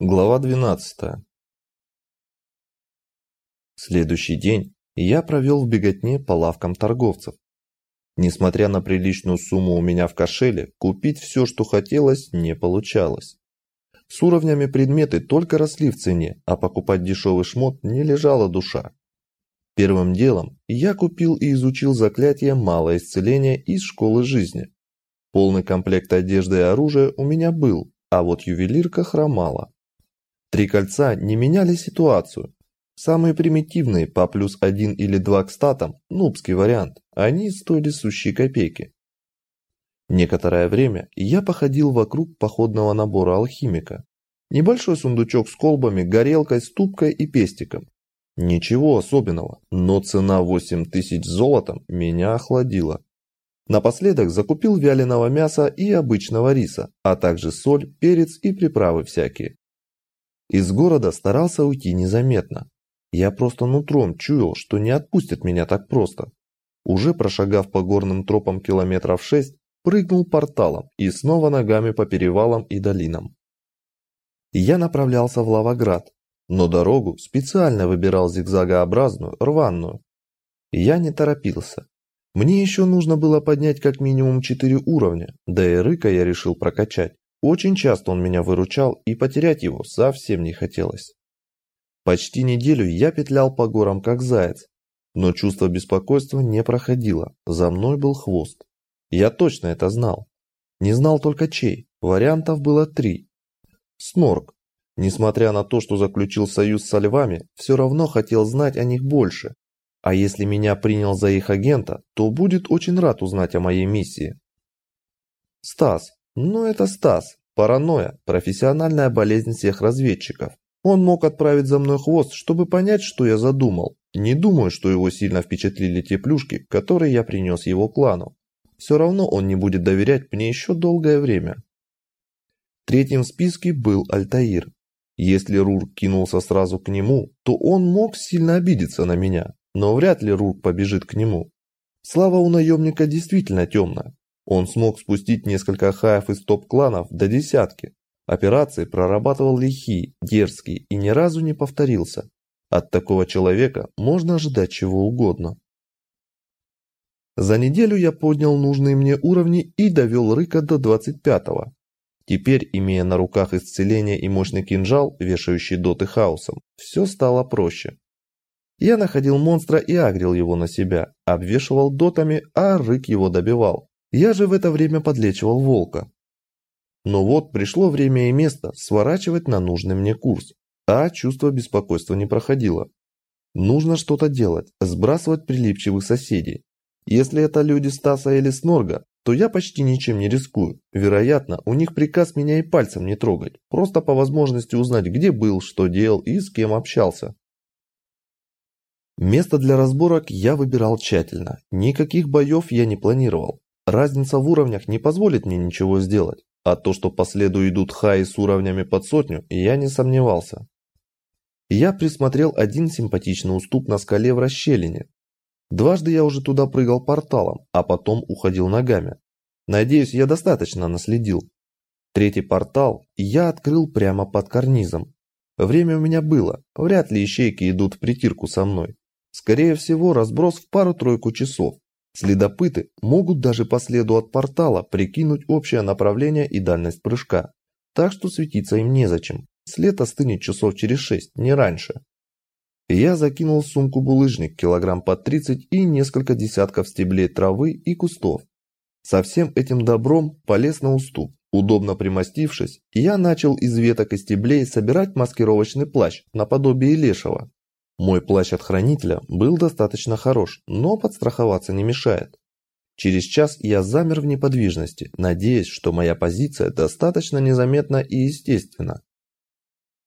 Глава 12. Следующий день я провел в беготне по лавкам торговцев. Несмотря на приличную сумму у меня в кошеле, купить все, что хотелось, не получалось. С уровнями предметы только росли в цене, а покупать дешевый шмот не лежала душа. Первым делом я купил и изучил заклятие «Малое исцеление» из школы жизни. Полный комплект одежды и оружия у меня был, а вот ювелирка хромала. Три кольца не меняли ситуацию. Самые примитивные по плюс один или два к статам, нубский вариант, они стоили сущие копейки. Некоторое время я походил вокруг походного набора алхимика. Небольшой сундучок с колбами, горелкой, ступкой и пестиком. Ничего особенного, но цена 8 тысяч золотом меня охладила. Напоследок закупил вяленого мяса и обычного риса, а также соль, перец и приправы всякие. Из города старался уйти незаметно. Я просто нутром чуял, что не отпустят меня так просто. Уже прошагав по горным тропам километров шесть, прыгнул порталом и снова ногами по перевалам и долинам. Я направлялся в Лавоград, но дорогу специально выбирал зигзагообразную, рваную. Я не торопился. Мне еще нужно было поднять как минимум четыре уровня, да и рыка я решил прокачать. Очень часто он меня выручал, и потерять его совсем не хотелось. Почти неделю я петлял по горам как заяц, но чувство беспокойства не проходило, за мной был хвост. Я точно это знал. Не знал только чей, вариантов было три. Снорк, несмотря на то, что заключил союз со львами, все равно хотел знать о них больше. А если меня принял за их агента, то будет очень рад узнать о моей миссии. Стас, но это Стас. Паранойя – профессиональная болезнь всех разведчиков. Он мог отправить за мной хвост, чтобы понять, что я задумал. Не думаю, что его сильно впечатлили те плюшки, которые я принес его клану. Все равно он не будет доверять мне еще долгое время. Третьим в списке был Альтаир. Если Рур кинулся сразу к нему, то он мог сильно обидеться на меня, но вряд ли Рур побежит к нему. Слава у наемника действительно темная, он смог спустить несколько хаев из топ-кланов до десятки. Операции прорабатывал лихий, дерзкий и ни разу не повторился. От такого человека можно ожидать чего угодно. За неделю я поднял нужные мне уровни и довел Рыка до 25-го. Теперь, имея на руках исцеление и мощный кинжал, вешающий доты хаосом, все стало проще. Я находил монстра и агрил его на себя, обвешивал дотами, а Рык его добивал. Я же в это время подлечивал волка. Но вот пришло время и место сворачивать на нужный мне курс, а чувство беспокойства не проходило. Нужно что-то делать, сбрасывать прилипчивых соседей. Если это люди Стаса или Снорга, то я почти ничем не рискую. Вероятно, у них приказ меня и пальцем не трогать, просто по возможности узнать, где был, что делал и с кем общался. Место для разборок я выбирал тщательно, никаких боев я не планировал. Разница в уровнях не позволит мне ничего сделать, а то, что по следу идут хаи с уровнями под сотню, я не сомневался. Я присмотрел один симпатичный уступ на скале в расщелине. Дважды я уже туда прыгал порталом, а потом уходил ногами. Надеюсь, я достаточно наследил. Третий портал я открыл прямо под карнизом. Время у меня было, вряд ли ищейки идут в притирку со мной. Скорее всего, разброс в пару-тройку часов. Следопыты могут даже по следу от портала прикинуть общее направление и дальность прыжка, так что светиться им незачем. След остынет часов через шесть, не раньше. Я закинул в сумку булыжник килограмм под 30 и несколько десятков стеблей травы и кустов. Со всем этим добром полез на уступ. Удобно примостившись, я начал из веток и стеблей собирать маскировочный плащ наподобие лешего, мой плащ от хранителя был достаточно хорош, но подстраховаться не мешает. Через час я замер в неподвижности, надеясь, что моя позиция достаточно незаметна и естественна.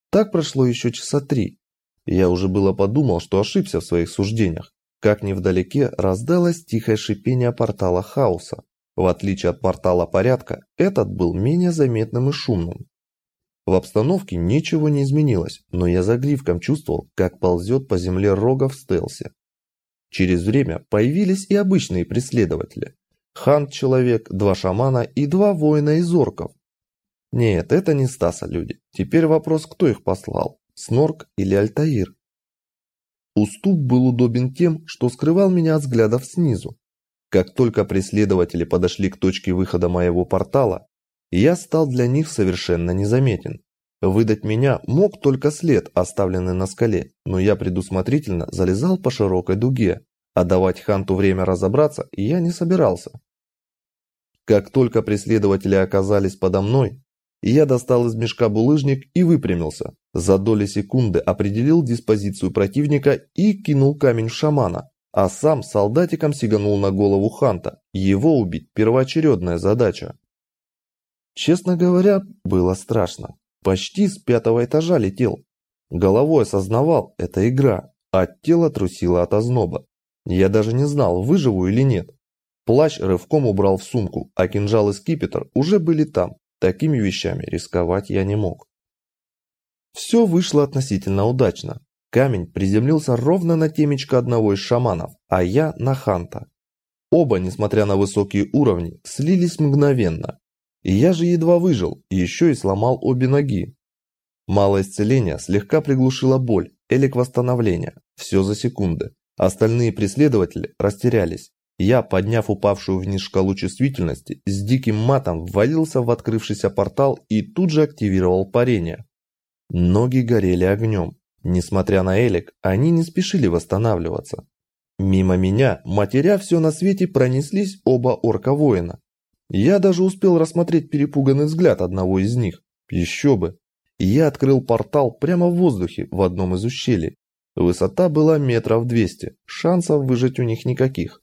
Так прошло еще часа три. Я уже было подумал, что ошибся в своих суждениях. Как невдалеке раздалось тихое шипение портала хаоса. В отличие от портала порядка, этот был менее заметным и шумным. В обстановке ничего не изменилось, но я загривком чувствовал, как ползет по земле рога в стелсе. Через время появились и обычные преследователи. Хант-человек, два шамана и два воина из орков. Нет, это не Стаса люди. Теперь вопрос, кто их послал? Снорк или Альтаир? Уступ был удобен тем, что скрывал меня от взглядов снизу. Как только преследователи подошли к точке выхода моего портала, я стал для них совершенно незаметен. Выдать меня мог только след, оставленный на скале, но я предусмотрительно залезал по широкой дуге, а давать Ханту время разобраться я не собирался. Как только преследователи оказались подо мной, я достал из мешка булыжник и выпрямился. За доли секунды определил диспозицию противника и кинул камень в шамана, а сам солдатиком сиганул на голову Ханта. Его убить – первоочередная задача. Честно говоря, было страшно. Почти с пятого этажа летел. Головой осознавал – это игра, а тело трусило от озноба. Я даже не знал, выживу или нет. Плащ рывком убрал в сумку, а кинжал и скипетр уже были там. Такими вещами рисковать я не мог. Все вышло относительно удачно. Камень приземлился ровно на темечко одного из шаманов, а я на Ханта. Оба, несмотря на высокие уровни, слились мгновенно. И я же едва выжил, еще и сломал обе ноги. Малое исцеление слегка приглушило боль, элик восстановления, все за секунды. Остальные преследователи растерялись. Я, подняв упавшую вниз шкалу чувствительности, с диким матом ввалился в открывшийся портал и тут же активировал парение. Ноги горели огнем. Несмотря на элик, они не спешили восстанавливаться. Мимо меня, матеря все на свете, пронеслись оба орка-воина. Я даже успел рассмотреть перепуганный взгляд одного из них. Еще бы. Я открыл портал прямо в воздухе в одном из ущелий. Высота была метров двести, шансов выжить у них никаких.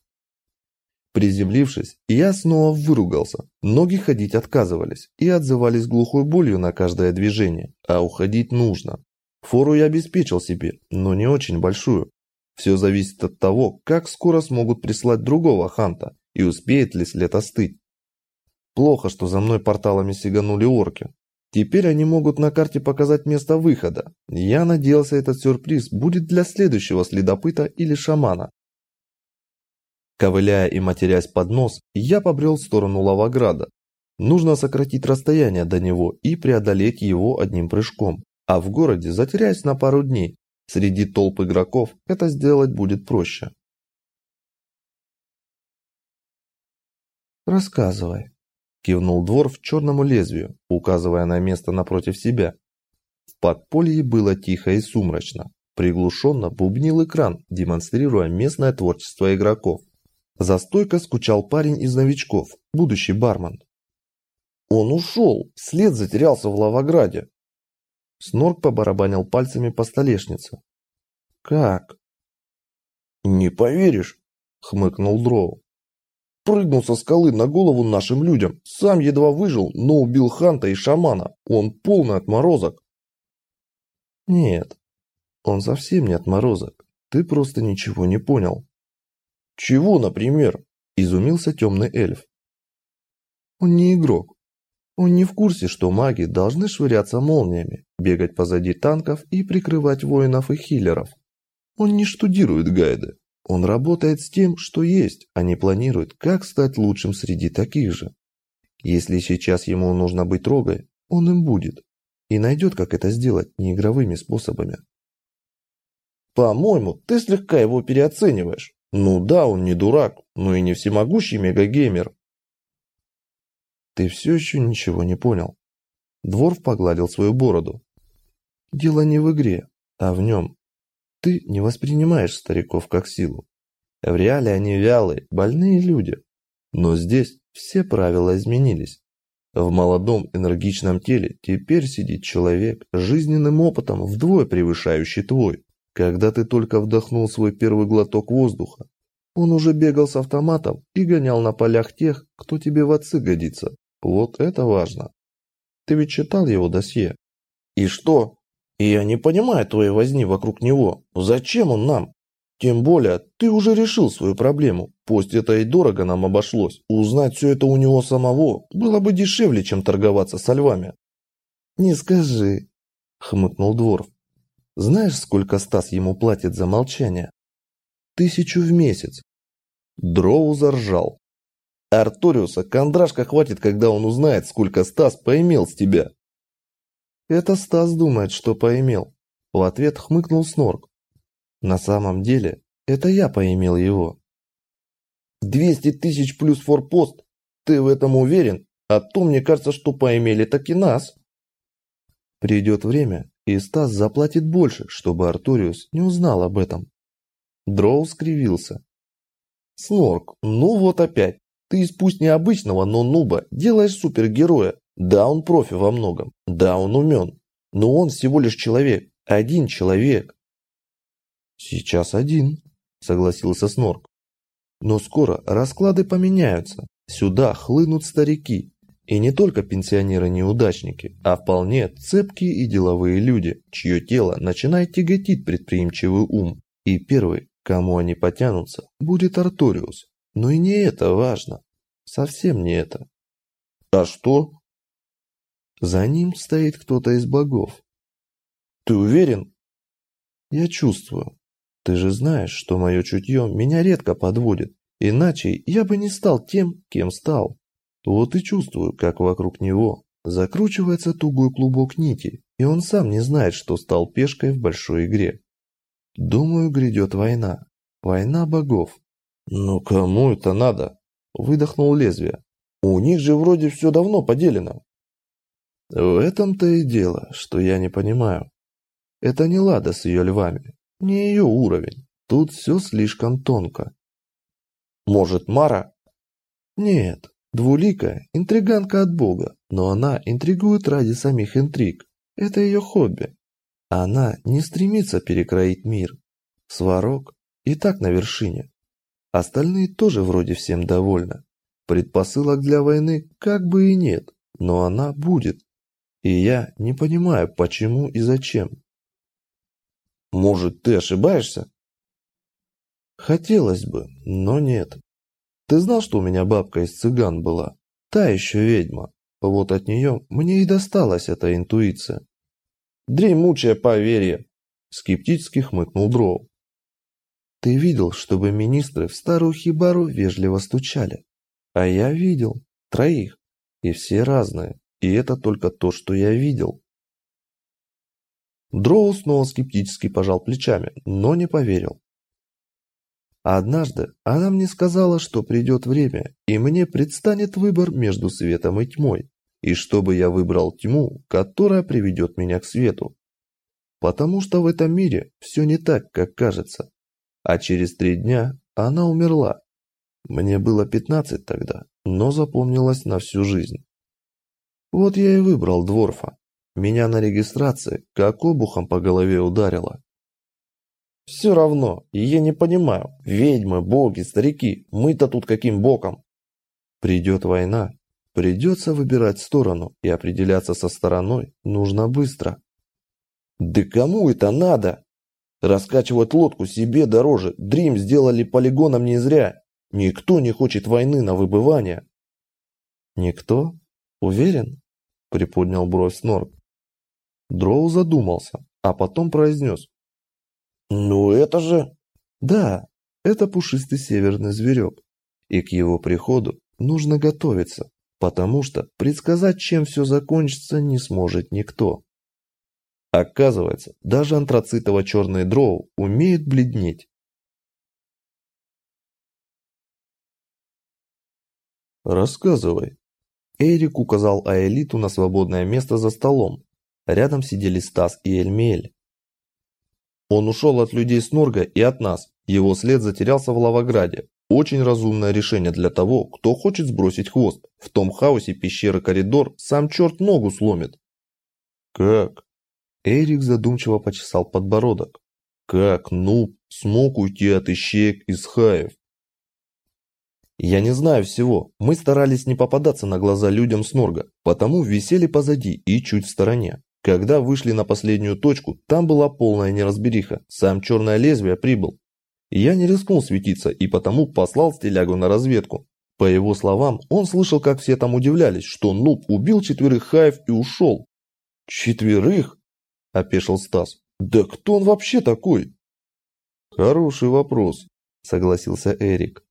Приземлившись, я снова выругался. Ноги ходить отказывались и отзывались глухой болью на каждое движение, а уходить нужно. Фору я обеспечил себе, но не очень большую. Все зависит от того, как скоро смогут прислать другого ханта и успеет ли след остыть. Плохо, что за мной порталами сиганули орки. Теперь они могут на карте показать место выхода. Я надеялся, этот сюрприз будет для следующего следопыта или шамана, Ковыляя и матерясь под нос, я побрел в сторону Лавограда. Нужно сократить расстояние до него и преодолеть его одним прыжком. А в городе затеряюсь на пару дней. Среди толп игроков это сделать будет проще. «Рассказывай», – кивнул двор в черному лезвию, указывая на место напротив себя. В подполье было тихо и сумрачно. Приглушенно бубнил экран, демонстрируя местное творчество игроков. За стойкой скучал парень из новичков, будущий бармен. «Он ушел! След затерялся в Лавограде!» Снорк побарабанил пальцами по столешнице. «Как?» «Не поверишь!» — хмыкнул Дроу. «Прыгнул со скалы на голову нашим людям. Сам едва выжил, но убил Ханта и шамана. Он полный отморозок». «Нет, он совсем не отморозок. Ты просто ничего не понял», «Чего, например?» – изумился темный эльф. «Он не игрок. Он не в курсе, что маги должны швыряться молниями, бегать позади танков и прикрывать воинов и хиллеров. Он не штудирует гайды. Он работает с тем, что есть, а не планирует, как стать лучшим среди таких же. Если сейчас ему нужно быть рогой, он им будет. И найдет, как это сделать неигровыми способами. «По-моему, ты слегка его переоцениваешь», ну да, он не дурак, но и не всемогущий мегагеймер. Ты все еще ничего не понял. Дворф погладил свою бороду. Дело не в игре, а в нем. Ты не воспринимаешь стариков как силу. В реале они вялые, больные люди. Но здесь все правила изменились. В молодом энергичном теле теперь сидит человек с жизненным опытом вдвое превышающий твой. Когда ты только вдохнул свой первый глоток воздуха, он уже бегал с автоматом и гонял на полях тех, кто тебе в отцы годится. Вот это важно. Ты ведь читал его досье? И что? Я не понимаю твоей возни вокруг него. Зачем он нам? Тем более, ты уже решил свою проблему. Пусть это и дорого нам обошлось. Узнать все это у него самого было бы дешевле, чем торговаться со львами. Не скажи, хмыкнул Дворф. Знаешь, сколько Стас ему платит за молчание? Тысячу в месяц. Дроу заржал. Арториуса кондрашка хватит, когда он узнает, сколько Стас поимел с тебя. Это Стас думает, что поимел. В ответ хмыкнул Снорк. На самом деле, это я поимел его. Двести тысяч плюс форпост? Ты в этом уверен? А то мне кажется, что поимели так и нас. Придет время, и Стас заплатит больше, чтобы Арториус не узнал об этом. Дроу скривился. Снорк, ну вот опять. Ты из пусть необычного, но нуба делаешь супергероя. Да, он профи во многом. Да, он умен. Но он всего лишь человек. Один человек. Сейчас один, согласился Снорк. Но скоро расклады поменяются. Сюда хлынут старики. И не только пенсионеры-неудачники, а вполне цепкие и деловые люди, чье тело начинает тяготить предприимчивый ум. И первый, кому они потянутся, будет Арториус. Но и не это важно. Совсем не это. А что? За ним стоит кто-то из богов. Ты уверен? Я чувствую. Ты же знаешь, что мое чутье меня редко подводит. Иначе я бы не стал тем, кем стал. Вот и чувствую, как вокруг него закручивается тугой клубок нити, и он сам не знает, что стал пешкой в большой игре. Думаю, грядет война. Война богов. «Ну кому это надо?» – выдохнул лезвие. «У них же вроде все давно поделено». «В этом-то и дело, что я не понимаю. Это не Лада с ее львами, не ее уровень. Тут все слишком тонко». «Может, Мара?» «Нет, двуликая, интриганка от бога, но она интригует ради самих интриг. Это ее хобби. Она не стремится перекроить мир. Сварог и так на вершине. Остальные тоже вроде всем довольны. Предпосылок для войны как бы и нет, но она будет. И я не понимаю, почему и зачем. Может, ты ошибаешься? Хотелось бы, но нет. Ты знал, что у меня бабка из цыган была? Та еще ведьма. Вот от нее мне и досталась эта интуиция. Дремучее поверье, скептически хмыкнул Дроу. Ты видел, чтобы министры в старую хибару вежливо стучали? А я видел. Троих. И все разные. И это только то, что я видел. Дроу снова скептически пожал плечами, но не поверил. Однажды она мне сказала, что придет время, и мне предстанет выбор между светом и тьмой, и чтобы я выбрал тьму, которая приведет меня к свету. Потому что в этом мире все не так, как кажется а через три дня она умерла. Мне было пятнадцать тогда, но запомнилось на всю жизнь. Вот я и выбрал Дворфа. Меня на регистрации как обухом по голове ударило. Все равно, я не понимаю, ведьмы, боги, старики, мы-то тут каким боком? Придет война, придется выбирать сторону, и определяться со стороной нужно быстро. Да кому это надо? Раскачивать лодку себе дороже. Дрим сделали полигоном не зря. Никто не хочет войны на выбывание. Никто? Уверен? Приподнял бровь Снорк. Дроу задумался, а потом произнес. Ну это же... Да, это пушистый северный зверек. И к его приходу нужно готовиться, потому что предсказать, чем все закончится, не сможет никто. Оказывается, даже антрацитово-черные дроу умеют бледнеть. «Рассказывай». Эрик указал Аэлиту на свободное место за столом. Рядом сидели Стас и Эльмиэль. Он ушел от людей Снорга и от нас. Его след затерялся в Лавограде. Очень разумное решение для того, кто хочет сбросить хвост. В том хаосе пещеры-коридор сам черт ногу сломит. Как? Эрик задумчиво почесал подбородок. Как Нуб смог уйти от ищеек из хаев? Я не знаю всего. Мы старались не попадаться на глаза людям с Норга, потому висели позади и чуть в стороне. Когда вышли на последнюю точку, там была полная неразбериха. Сам черное лезвие прибыл. Я не рискнул светиться и потому послал стилягу на разведку. По его словам, он слышал, как все там удивлялись, что Нуб убил четверых хаев и ушел. Четверых? – опешил Стас. «Да кто он вообще такой?» «Хороший вопрос», – согласился Эрик.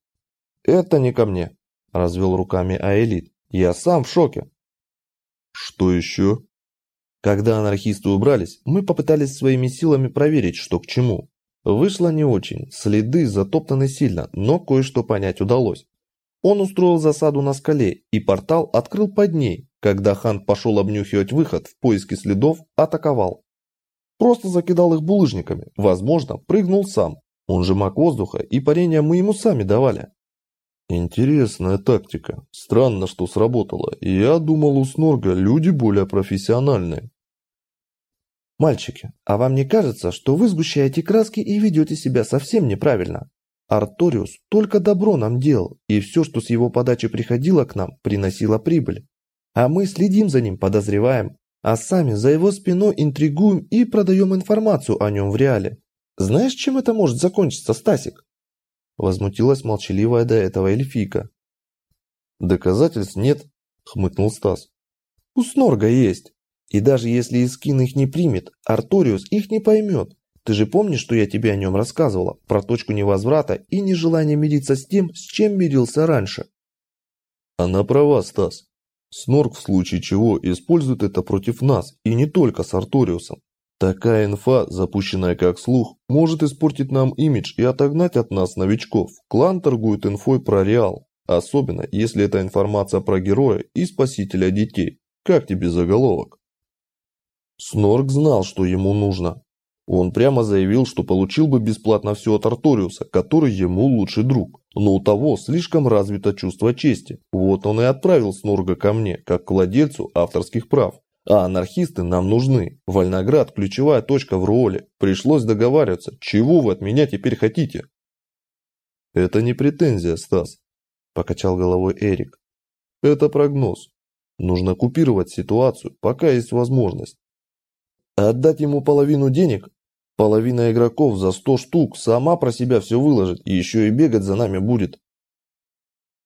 «Это не ко мне. развел руками Аэлит. «Я сам в шоке». «Что еще?» Когда анархисты убрались, мы попытались своими силами проверить, что к чему. Вышло не очень, следы затоптаны сильно, но кое-что понять удалось. Он устроил засаду на скале, и портал открыл под ней. Когда Хан пошел обнюхивать выход в поиске следов, атаковал. Просто закидал их булыжниками, возможно, прыгнул сам. Он же маг воздуха, и парение мы ему сами давали. Интересная тактика. Странно, что сработало. Я думал, у Снорга люди более профессиональные. Мальчики, а вам не кажется, что вы сгущаете краски и ведете себя совсем неправильно? Арториус только добро нам делал, и все, что с его подачи приходило к нам, приносило прибыль. А мы следим за ним, подозреваем, а сами за его спиной интригуем и продаем информацию о нем в реале. Знаешь, чем это может закончиться, Стасик? Возмутилась молчаливая до этого эльфийка. Доказательств нет, хмыкнул Стас. У Снорга есть. И даже если Искин их не примет, Арториус их не поймет. Ты же помнишь, что я тебе о нем рассказывала? Про точку невозврата и нежелание мириться с тем, с чем мирился раньше. Она права, Стас. Снорк в случае чего использует это против нас, и не только с Арториусом. Такая инфа, запущенная как слух, может испортить нам имидж и отогнать от нас новичков. Клан торгует инфой про Реал, особенно если это информация про героя и спасителя детей. Как тебе заголовок? Снорк знал, что ему нужно, он прямо заявил, что получил бы бесплатно все от Арториуса, который ему лучший друг. Но у того слишком развито чувство чести. Вот он и отправил Снорга ко мне, как к владельцу авторских прав. А анархисты нам нужны. Вольноград – ключевая точка в роле. Пришлось договариваться. Чего вы от меня теперь хотите? Это не претензия, Стас, покачал головой Эрик. Это прогноз. Нужно купировать ситуацию, пока есть возможность. Отдать ему половину денег Половина игроков за сто штук сама про себя все выложит и еще и бегать за нами будет.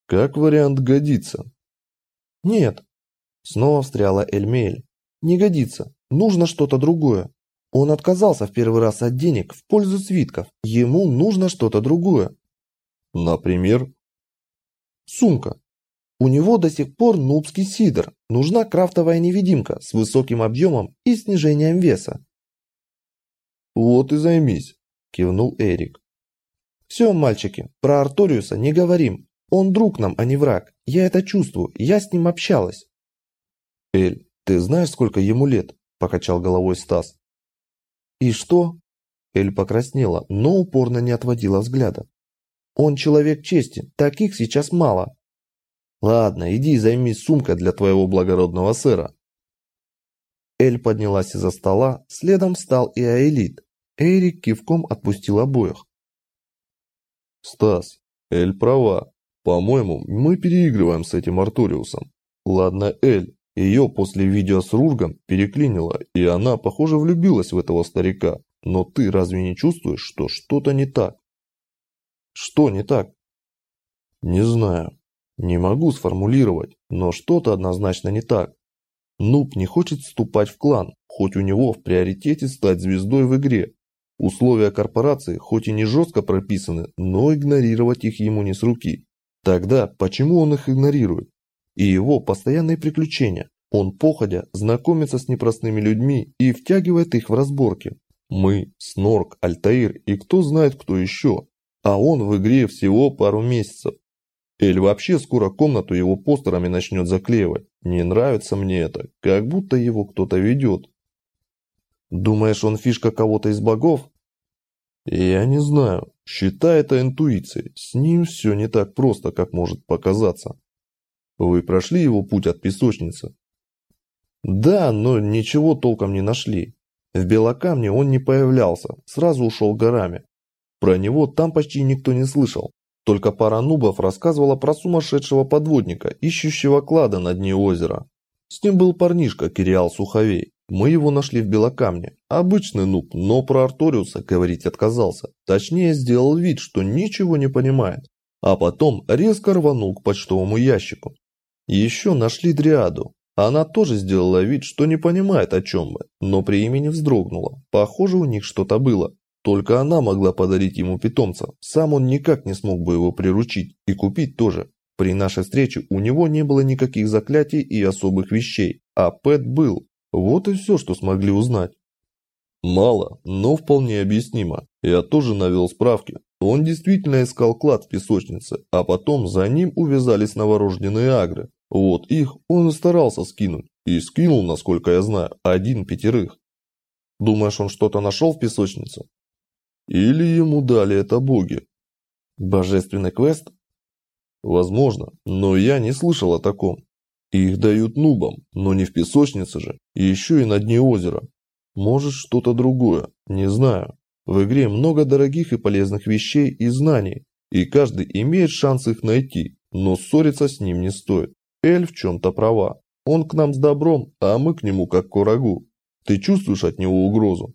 Как вариант годится? Нет. Снова встряла Эльмель. Не годится. Нужно что-то другое. Он отказался в первый раз от денег в пользу свитков. Ему нужно что-то другое. Например? Сумка. У него до сих пор нубский сидр. Нужна крафтовая невидимка с высоким объемом и снижением веса. «Вот и займись», – кивнул Эрик. «Все, мальчики, про Арториуса не говорим. Он друг нам, а не враг. Я это чувствую, я с ним общалась». «Эль, ты знаешь, сколько ему лет?» – покачал головой Стас. «И что?» Эль покраснела, но упорно не отводила взгляда. «Он человек чести, таких сейчас мало». «Ладно, иди займись сумкой для твоего благородного сэра». Эль поднялась из-за стола, следом встал и Аэлит. Эрик кивком отпустил обоих. «Стас, Эль права. По-моему, мы переигрываем с этим Артуриусом. Ладно, Эль, ее после видео с Рургом переклинило, и она, похоже, влюбилась в этого старика. Но ты разве не чувствуешь, что что-то не так?» «Что не так?» «Не знаю. Не могу сформулировать, но что-то однозначно не так. Нуб не хочет вступать в клан, хоть у него в приоритете стать звездой в игре, Условия корпорации хоть и не жестко прописаны, но игнорировать их ему не с руки. Тогда почему он их игнорирует? И его постоянные приключения. Он походя знакомится с непростыми людьми и втягивает их в разборки. Мы, Снорк, Альтаир и кто знает кто еще. А он в игре всего пару месяцев. Эль вообще скоро комнату его постерами начнет заклеивать. Не нравится мне это, как будто его кто-то ведет. Думаешь, он фишка кого-то из богов? Я не знаю. Считай это интуицией. С ним все не так просто, как может показаться. Вы прошли его путь от песочницы? Да, но ничего толком не нашли. В Белокамне он не появлялся, сразу ушел горами. Про него там почти никто не слышал. Только пара нубов рассказывала про сумасшедшего подводника, ищущего клада на дне озера. С ним был парнишка Кириал Суховей. Мы его нашли в Белокамне. Обычный нуб, но про Арториуса говорить отказался. Точнее, сделал вид, что ничего не понимает. А потом резко рванул к почтовому ящику. Еще нашли Дриаду. Она тоже сделала вид, что не понимает о чем мы, но при имени вздрогнула. Похоже, у них что-то было. Только она могла подарить ему питомца. Сам он никак не смог бы его приручить и купить тоже. При нашей встрече у него не было никаких заклятий и особых вещей, а Пэт был. Вот и все, что смогли узнать. Мало, но вполне объяснимо. Я тоже навел справки. Он действительно искал клад в песочнице, а потом за ним увязались новорожденные агры. Вот их он и старался скинуть. И скинул, насколько я знаю, один пятерых. Думаешь, он что-то нашел в песочнице? Или ему дали это боги? Божественный квест? Возможно, но я не слышал о таком. Их дают нубам, но не в песочнице же, и еще и на дне озера. Может что-то другое, не знаю. В игре много дорогих и полезных вещей и знаний, и каждый имеет шанс их найти, но ссориться с ним не стоит. Эль в чем-то права. Он к нам с добром, а мы к нему как к врагу. Ты чувствуешь от него угрозу?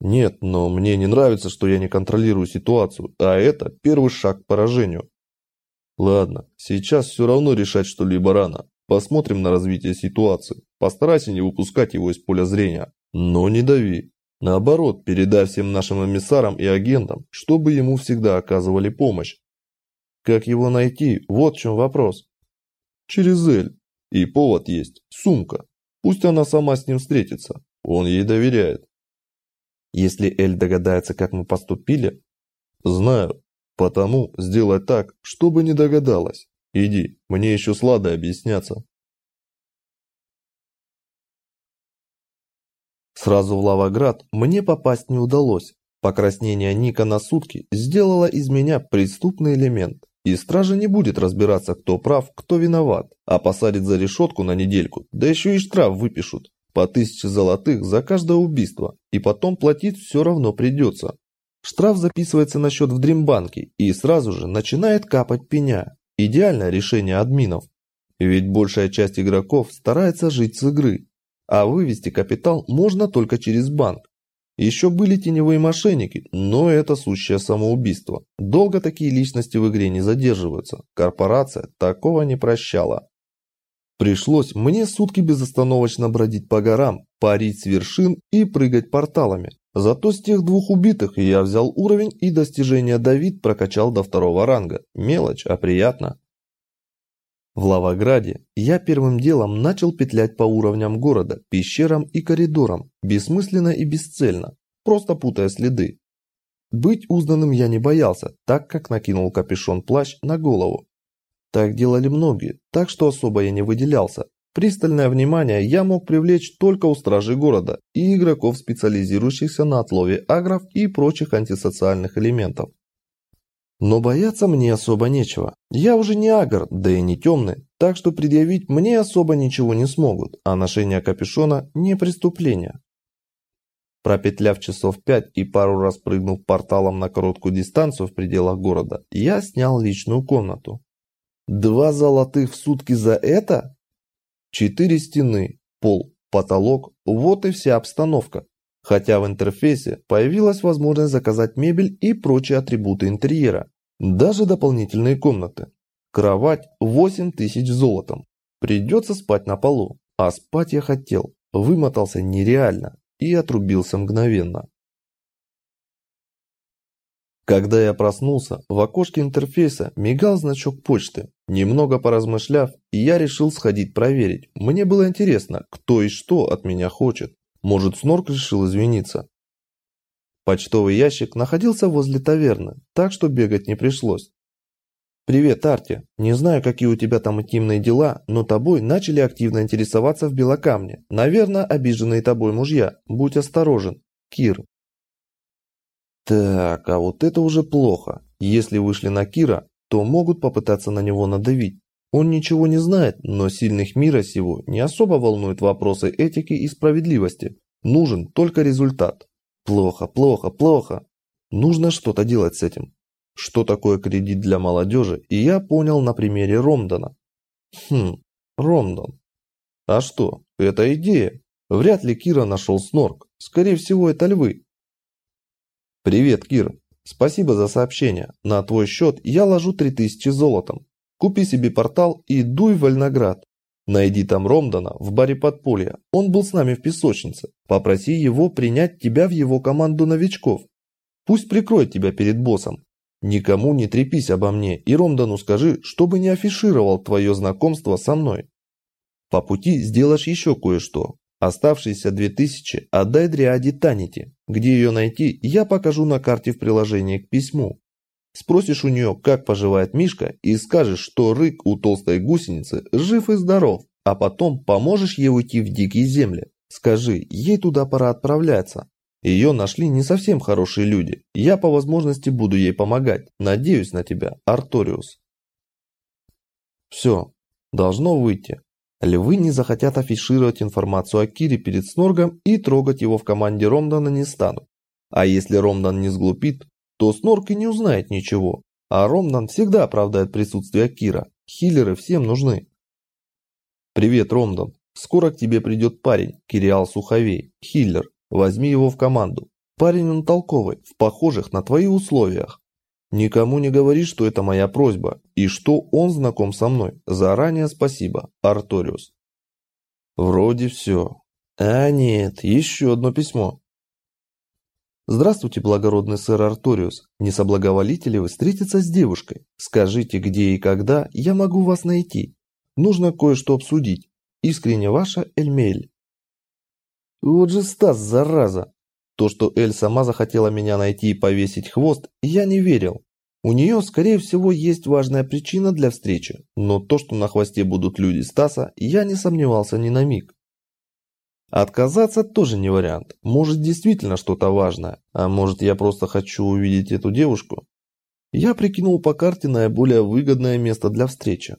Нет, но мне не нравится, что я не контролирую ситуацию, а это первый шаг к поражению. Ладно, сейчас все равно решать что-либо рано. Посмотрим на развитие ситуации. Постарайся не выпускать его из поля зрения. Но не дави. Наоборот, передай всем нашим эмиссарам и агентам, чтобы ему всегда оказывали помощь. Как его найти? Вот в чем вопрос. Через Эль. И повод есть. Сумка. Пусть она сама с ним встретится. Он ей доверяет. Если Эль догадается, как мы поступили? Знаю. Потому сделай так, чтобы не догадалась. Иди, мне еще с Ладой объясняться. Сразу в Лавоград мне попасть не удалось. Покраснение Ника на сутки сделало из меня преступный элемент. И стража не будет разбираться, кто прав, кто виноват, а посадит за решетку на недельку, да еще и штраф выпишут. По тысяче золотых за каждое убийство, и потом платить все равно придется. Штраф записывается на счет в Дримбанке и сразу же начинает капать пеня. Идеальное решение админов. Ведь большая часть игроков старается жить с игры, а вывести капитал можно только через банк. Еще были теневые мошенники, но это сущее самоубийство. Долго такие личности в игре не задерживаются. Корпорация такого не прощала. Пришлось мне сутки безостановочно бродить по горам, парить с вершин и прыгать порталами. Зато с тех двух убитых я взял уровень и достижение Давид прокачал до второго ранга. Мелочь, а приятно. В Лавограде я первым делом начал петлять по уровням города, пещерам и коридорам, бессмысленно и бесцельно, просто путая следы. Быть узнанным я не боялся, так как накинул капюшон-плащ на голову. Так делали многие, так что особо я не выделялся. Пристальное внимание я мог привлечь только у стражей города и игроков, специализирующихся на отлове агров и прочих антисоциальных элементов. Но бояться мне особо нечего. Я уже не агр, да и не темный, так что предъявить мне особо ничего не смогут, а ношение капюшона не преступление. Пропетляв часов пять и пару раз прыгнув порталом на короткую дистанцию в пределах города, я снял личную комнату. Два золотых в сутки за это? Четыре стены, пол, потолок, вот и вся обстановка хотя в интерфейсе появилась возможность заказать мебель и прочие атрибуты интерьера, даже дополнительные комнаты. Кровать 8 тысяч золотом. Придется спать на полу, а спать я хотел, вымотался нереально и отрубился мгновенно. Когда я проснулся, в окошке интерфейса мигал значок почты. Немного поразмышляв, я решил сходить проверить. Мне было интересно, кто и что от меня хочет. Может, Снорк решил извиниться. Почтовый ящик находился возле таверны, так что бегать не пришлось. «Привет, Арти. Не знаю, какие у тебя там интимные дела, но тобой начали активно интересоваться в Белокамне. Наверное, обиженные тобой мужья. Будь осторожен. Кир». Так, а вот это уже плохо. Если вышли на Кира, то могут попытаться на него надавить. Он ничего не знает, но сильных мира сего не особо волнуют вопросы этики и справедливости. Нужен только результат. Плохо, плохо, плохо. Нужно что-то делать с этим. Что такое кредит для молодежи, и я понял на примере Ромдона. Хм, Ромдон. А что, это идея. Вряд ли Кира нашел снорк. Скорее всего, это львы. Привет, Кир. Спасибо за сообщение. На твой счет я ложу 3000 золотом. Купи себе портал и дуй в Вольноград. Найди там Ромдана в баре подполья. Он был с нами в песочнице. Попроси его принять тебя в его команду новичков. Пусть прикроет тебя перед боссом. Никому не трепись обо мне и Ромдану скажи, чтобы не афишировал твое знакомство со мной. По пути сделаешь еще кое-что. Оставшиеся две тысячи отдай Дриаде Танити. Где ее найти, я покажу на карте в приложении к письму. Спросишь у нее, как поживает Мишка, и скажешь, что рык у толстой гусеницы жив и здоров, а потом поможешь ей уйти в дикие земли. Скажи, ей туда пора отправляться. Ее нашли не совсем хорошие люди. Я по возможности буду ей помогать. Надеюсь на тебя, Арториус. Все, должно выйти. Львы не захотят афишировать информацию о Кире перед Сноргом и трогать его в команде Ромдана не станут. А если Ромдан не сглупит, то Снорг и не узнает ничего. А Ромдан всегда оправдает присутствие Кира. Хиллеры всем нужны. Привет, Ромдан. Скоро к тебе придет парень, Кириал Суховей, хиллер. Возьми его в команду. Парень он толковый, в похожих на твои условиях. Никому не говори, что это моя просьба, и что он знаком со мной. Заранее спасибо, Арториус. Вроде все. А нет, еще одно письмо. Здравствуйте, благородный сэр Арториус. Не соблаговолите ли вы встретиться с девушкой? Скажите, где и когда я могу вас найти. Нужно кое-что обсудить. Искренне ваша Эльмель. Вот же Стас, зараза! То, что Эль сама захотела меня найти и повесить хвост, я не верил. У нее, скорее всего, есть важная причина для встречи, но то, что на хвосте будут люди Стаса, я не сомневался ни на миг. Отказаться тоже не вариант. Может, действительно что-то важное, а может, я просто хочу увидеть эту девушку. Я прикинул по карте наиболее выгодное место для встречи.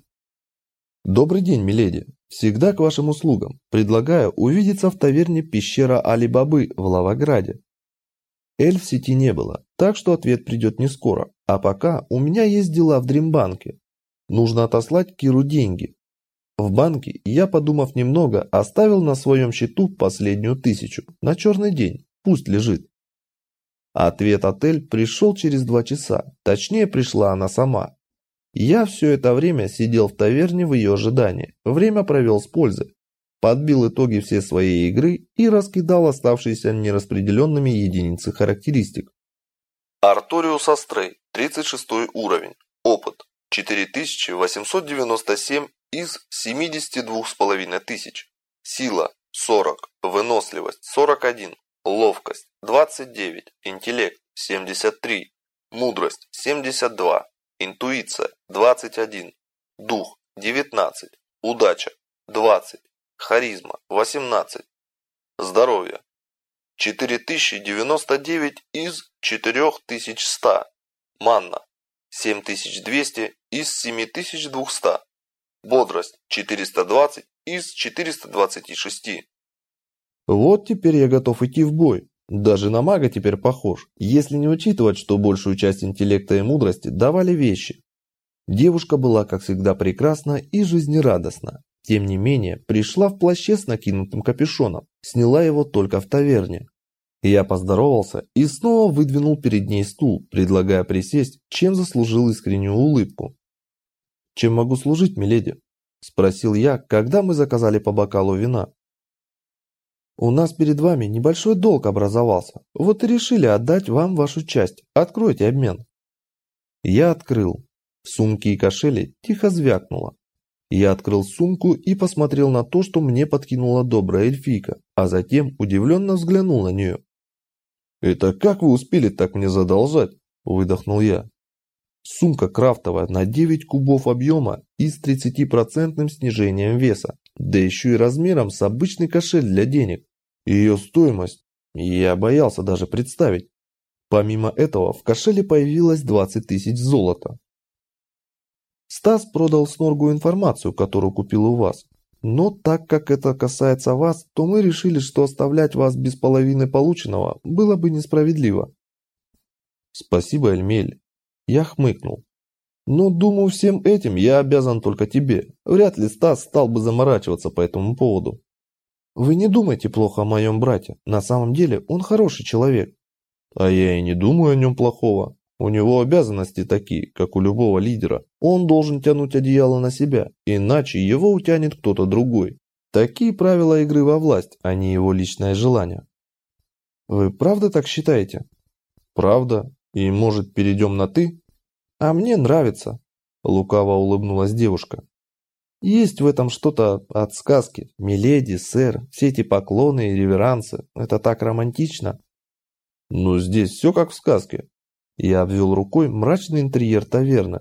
Добрый день, миледи. Всегда к вашим услугам. Предлагаю увидеться в таверне пещера Али-Бабы в Лавограде. Эль в сети не было, так что ответ придет не скоро. А пока у меня есть дела в Дримбанке. Нужно отослать Киру деньги. В банке я, подумав немного, оставил на своем счету последнюю тысячу. На черный день. Пусть лежит. Ответ от Эль пришел через два часа. Точнее, пришла она сама. Я все это время сидел в таверне в ее ожидании. Время провел с пользой. Подбил итоги всей своей игры и раскидал оставшиеся нераспределенными единицы характеристик. Арториус Астрей, 36 уровень. Опыт 4897 из 72,5 тысяч. Сила 40, выносливость 41, ловкость 29, интеллект 73, мудрость 72, Интуиция – 21. Дух – 19. Удача – 20. Харизма – 18. Здоровье – 4099 из 4100. Манна – 7200 из 7200. Бодрость – 420 из 426. Вот теперь я готов идти в бой. Даже на мага теперь похож, если не учитывать, что большую часть интеллекта и мудрости давали вещи. Девушка была, как всегда, прекрасна и жизнерадостна. Тем не менее, пришла в плаще с накинутым капюшоном, сняла его только в таверне. Я поздоровался и снова выдвинул перед ней стул, предлагая присесть, чем заслужил искреннюю улыбку. «Чем могу служить, миледи?» – спросил я, когда мы заказали по бокалу вина. У нас перед вами небольшой долг образовался. Вот и решили отдать вам вашу часть. Откройте обмен. Я открыл. В сумке и кошеле тихо звякнуло. Я открыл сумку и посмотрел на то, что мне подкинула добрая эльфийка, а затем удивленно взглянул на нее. «Это как вы успели так мне задолжать?» – выдохнул я. Сумка крафтовая на 9 кубов объема и с 30% снижением веса, да еще и размером с обычный кошель для денег. Ее стоимость я боялся даже представить. Помимо этого, в кошеле появилось 20 тысяч золота. Стас продал Сноргу информацию, которую купил у вас. Но так как это касается вас, то мы решили, что оставлять вас без половины полученного было бы несправедливо. Спасибо, Эльмель. Я хмыкнул. Но думаю, всем этим я обязан только тебе. Вряд ли Стас стал бы заморачиваться по этому поводу. Вы не думайте плохо о моем брате. На самом деле он хороший человек. А я и не думаю о нем плохого. У него обязанности такие, как у любого лидера. Он должен тянуть одеяло на себя, иначе его утянет кто-то другой. Такие правила игры во власть, а не его личное желание. Вы правда так считаете? Правда. И может перейдем на «ты»? А мне нравится, лукаво улыбнулась девушка. Есть в этом что-то от сказки. Миледи, сэр, все эти поклоны и реверансы. Это так романтично. Ну, здесь все как в сказке. Я обвел рукой мрачный интерьер таверны.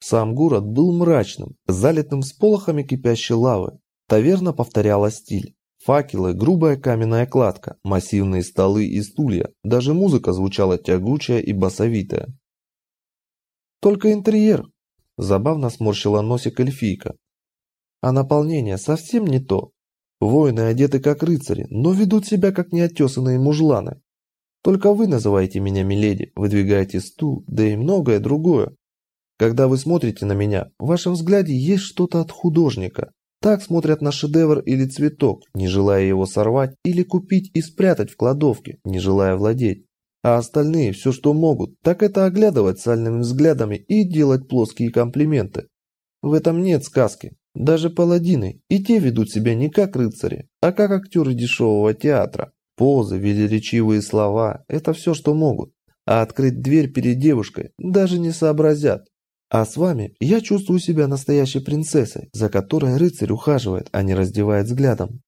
Сам город был мрачным, залитым сполохами кипящей лавы. Таверна повторяла стиль. Факелы, грубая каменная кладка, массивные столы и стулья. Даже музыка звучала тягучая и басовитая. Только интерьер. Забавно сморщила носик эльфийка. А наполнение совсем не то. Воины одеты как рыцари, но ведут себя как неотесанные мужланы. Только вы называете меня миледи, выдвигаете стул, да и многое другое. Когда вы смотрите на меня, в вашем взгляде есть что-то от художника. Так смотрят на шедевр или цветок, не желая его сорвать или купить и спрятать в кладовке, не желая владеть. А остальные все, что могут, так это оглядывать сальными взглядами и делать плоские комплименты. В этом нет сказки, даже паладины, и те ведут себя не как рыцари, а как актеры дешевого театра. Позы, велеречивые слова – это все, что могут. А открыть дверь перед девушкой даже не сообразят. А с вами я чувствую себя настоящей принцессой, за которой рыцарь ухаживает, а не раздевает взглядом.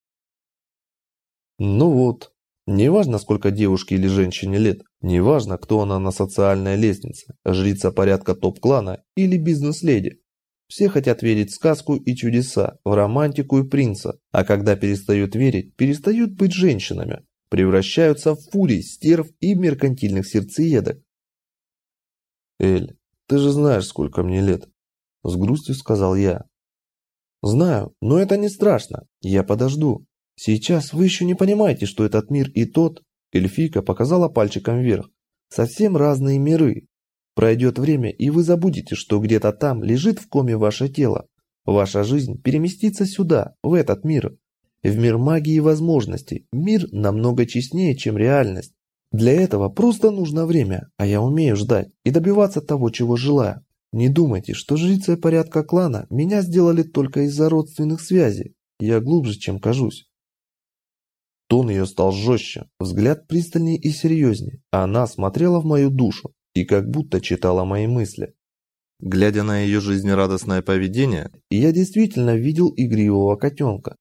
Ну вот, неважно сколько девушке или женщине лет, неважно кто она на социальной лестнице, жрица порядка топ-клана или бизнес-леди. Все хотят верить в сказку и чудеса, в романтику и принца, а когда перестают верить, перестают быть женщинами, превращаются в фурий, стерв и меркантильных сердцеедок. Эль, ты же знаешь, сколько мне лет, с грустью сказал я. Знаю, но это не страшно, я подожду. Сейчас вы еще не понимаете, что этот мир и тот, эльфийка показала пальчиком вверх, совсем разные миры, Пройдет время, и вы забудете, что где-то там лежит в коме ваше тело. Ваша жизнь переместится сюда, в этот мир. В мир магии и возможностей. Мир намного честнее, чем реальность. Для этого просто нужно время, а я умею ждать и добиваться того, чего желаю. Не думайте, что жрицы порядка клана меня сделали только из-за родственных связей. Я глубже, чем кажусь. Тон ее стал жестче, взгляд пристальнее и серьезнее, а она смотрела в мою душу, и как будто читала мои мысли. Глядя на ее жизнерадостное поведение, я действительно видел игривого котенка.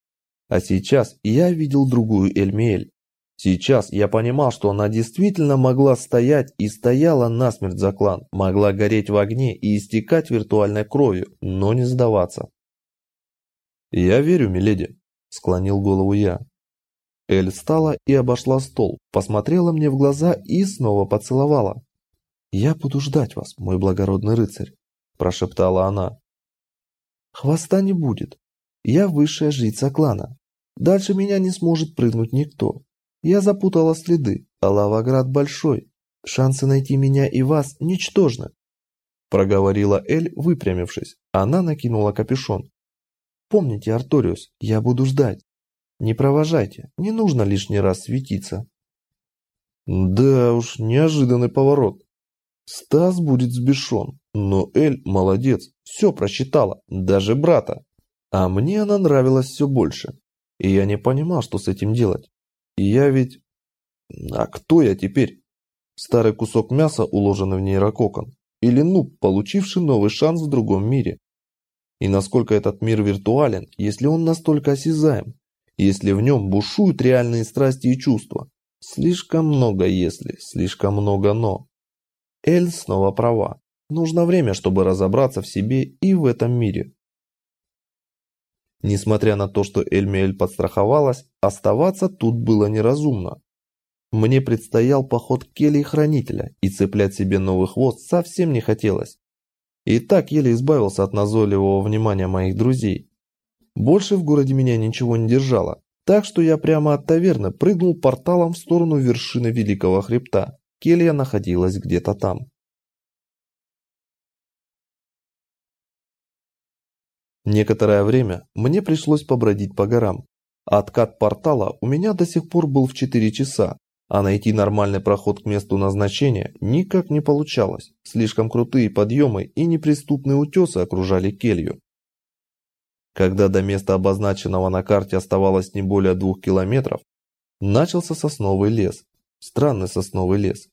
А сейчас я видел другую Эльмиэль. Сейчас я понимал, что она действительно могла стоять и стояла насмерть за клан, могла гореть в огне и истекать виртуальной кровью, но не сдаваться. «Я верю, миледи», – склонил голову я. Эль встала и обошла стол, посмотрела мне в глаза и снова поцеловала. «Я буду ждать вас, мой благородный рыцарь», – прошептала она. «Хвоста не будет. Я высшая жрица клана. Дальше меня не сможет прыгнуть никто. Я запутала следы, а Лавоград большой. Шансы найти меня и вас ничтожны», – проговорила Эль, выпрямившись. Она накинула капюшон. «Помните, Арториус, я буду ждать. Не провожайте, не нужно лишний раз светиться». «Да уж, неожиданный поворот», Стас будет сбешен, но Эль молодец, все просчитала, даже брата. А мне она нравилась все больше. И я не понимал, что с этим делать. И я ведь... А кто я теперь? Старый кусок мяса, уложенный в нейрококон? Или нуб, получивший новый шанс в другом мире? И насколько этот мир виртуален, если он настолько осязаем? Если в нем бушуют реальные страсти и чувства? Слишком много если, слишком много но. Эль снова права. Нужно время, чтобы разобраться в себе и в этом мире. Несмотря на то, что Эльмиэль подстраховалась, оставаться тут было неразумно. Мне предстоял поход к келье хранителя, и цеплять себе новый хвост совсем не хотелось. И так еле избавился от назойливого внимания моих друзей. Больше в городе меня ничего не держало, так что я прямо от таверны прыгнул порталом в сторону вершины Великого Хребта. Келья находилась где-то там. Некоторое время мне пришлось побродить по горам. Откат портала у меня до сих пор был в 4 часа, а найти нормальный проход к месту назначения никак не получалось. Слишком крутые подъемы и неприступные утесы окружали келью. Когда до места, обозначенного на карте, оставалось не более двух километров, начался сосновый лес, Странный сосновый лес.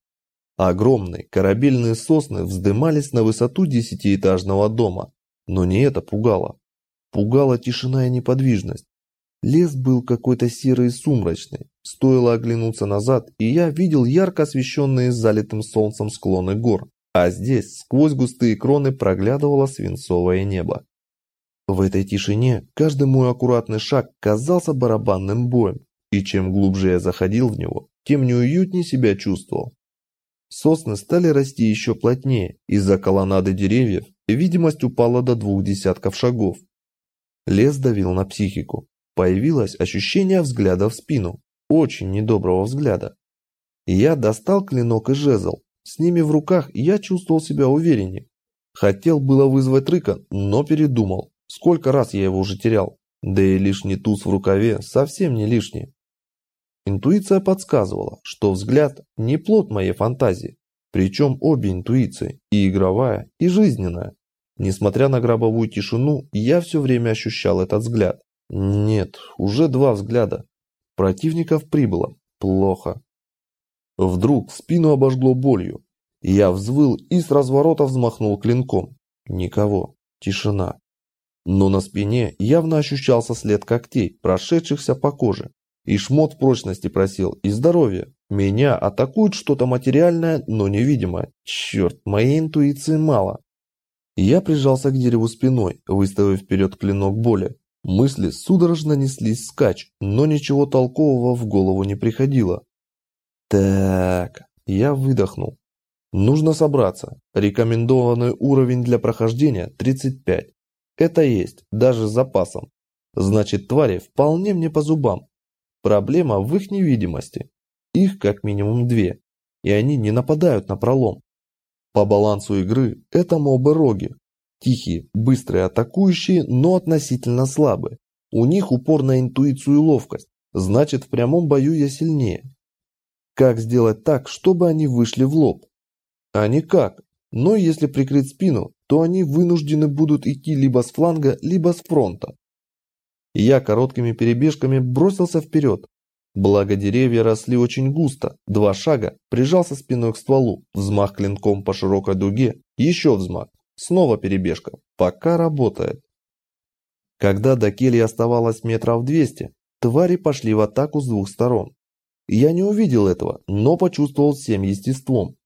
Огромные корабельные сосны вздымались на высоту десятиэтажного дома. Но не это пугало. Пугала тишина и неподвижность. Лес был какой-то серый и сумрачный. Стоило оглянуться назад, и я видел ярко освещенные залитым солнцем склоны гор. А здесь сквозь густые кроны проглядывало свинцовое небо. В этой тишине каждый мой аккуратный шаг казался барабанным боем, и чем глубже я заходил в него, тем неуютнее себя чувствовал. Сосны стали расти еще плотнее, из-за колоннады деревьев видимость упала до двух десятков шагов. Лес давил на психику. Появилось ощущение взгляда в спину, очень недоброго взгляда. Я достал клинок и жезл. С ними в руках я чувствовал себя увереннее. Хотел было вызвать Рыка, но передумал. Сколько раз я его уже терял. Да и лишний туз в рукаве совсем не лишний. Интуиция подсказывала, что взгляд не плод моей фантазии, причем обе интуиции, и игровая, и жизненная. Несмотря на гробовую тишину, я все время ощущал этот взгляд. Нет, уже два взгляда. Противников прибыло. Плохо. Вдруг спину обожгло болью. Я взвыл и с разворота взмахнул клинком. Никого. Тишина. Но на спине явно ощущался след когтей, прошедшихся по коже. И шмот прочности просил, и здоровья. Меня атакует что-то материальное, но невидимое. Черт, моей интуиции мало. Я прижался к дереву спиной, выставив вперед клинок боли. Мысли судорожно неслись скач, но ничего толкового в голову не приходило. Так, я выдохнул. Нужно собраться. Рекомендованный уровень для прохождения 35. Это есть, даже с запасом. Значит, твари вполне мне по зубам. Проблема в их невидимости. Их как минимум две, и они не нападают на пролом. По балансу игры это мобы-роги. Тихие, быстрые, атакующие, но относительно слабые. У них упор на интуицию и ловкость, значит в прямом бою я сильнее. Как сделать так, чтобы они вышли в лоб? А никак. Но если прикрыть спину, то они вынуждены будут идти либо с фланга, либо с фронта. Я короткими перебежками бросился вперед. Благо деревья росли очень густо. Два шага, прижался спиной к стволу, взмах клинком по широкой дуге, еще взмах, снова перебежка. Пока работает. Когда до кельи оставалось метров двести, твари пошли в атаку с двух сторон. Я не увидел этого, но почувствовал всем естеством.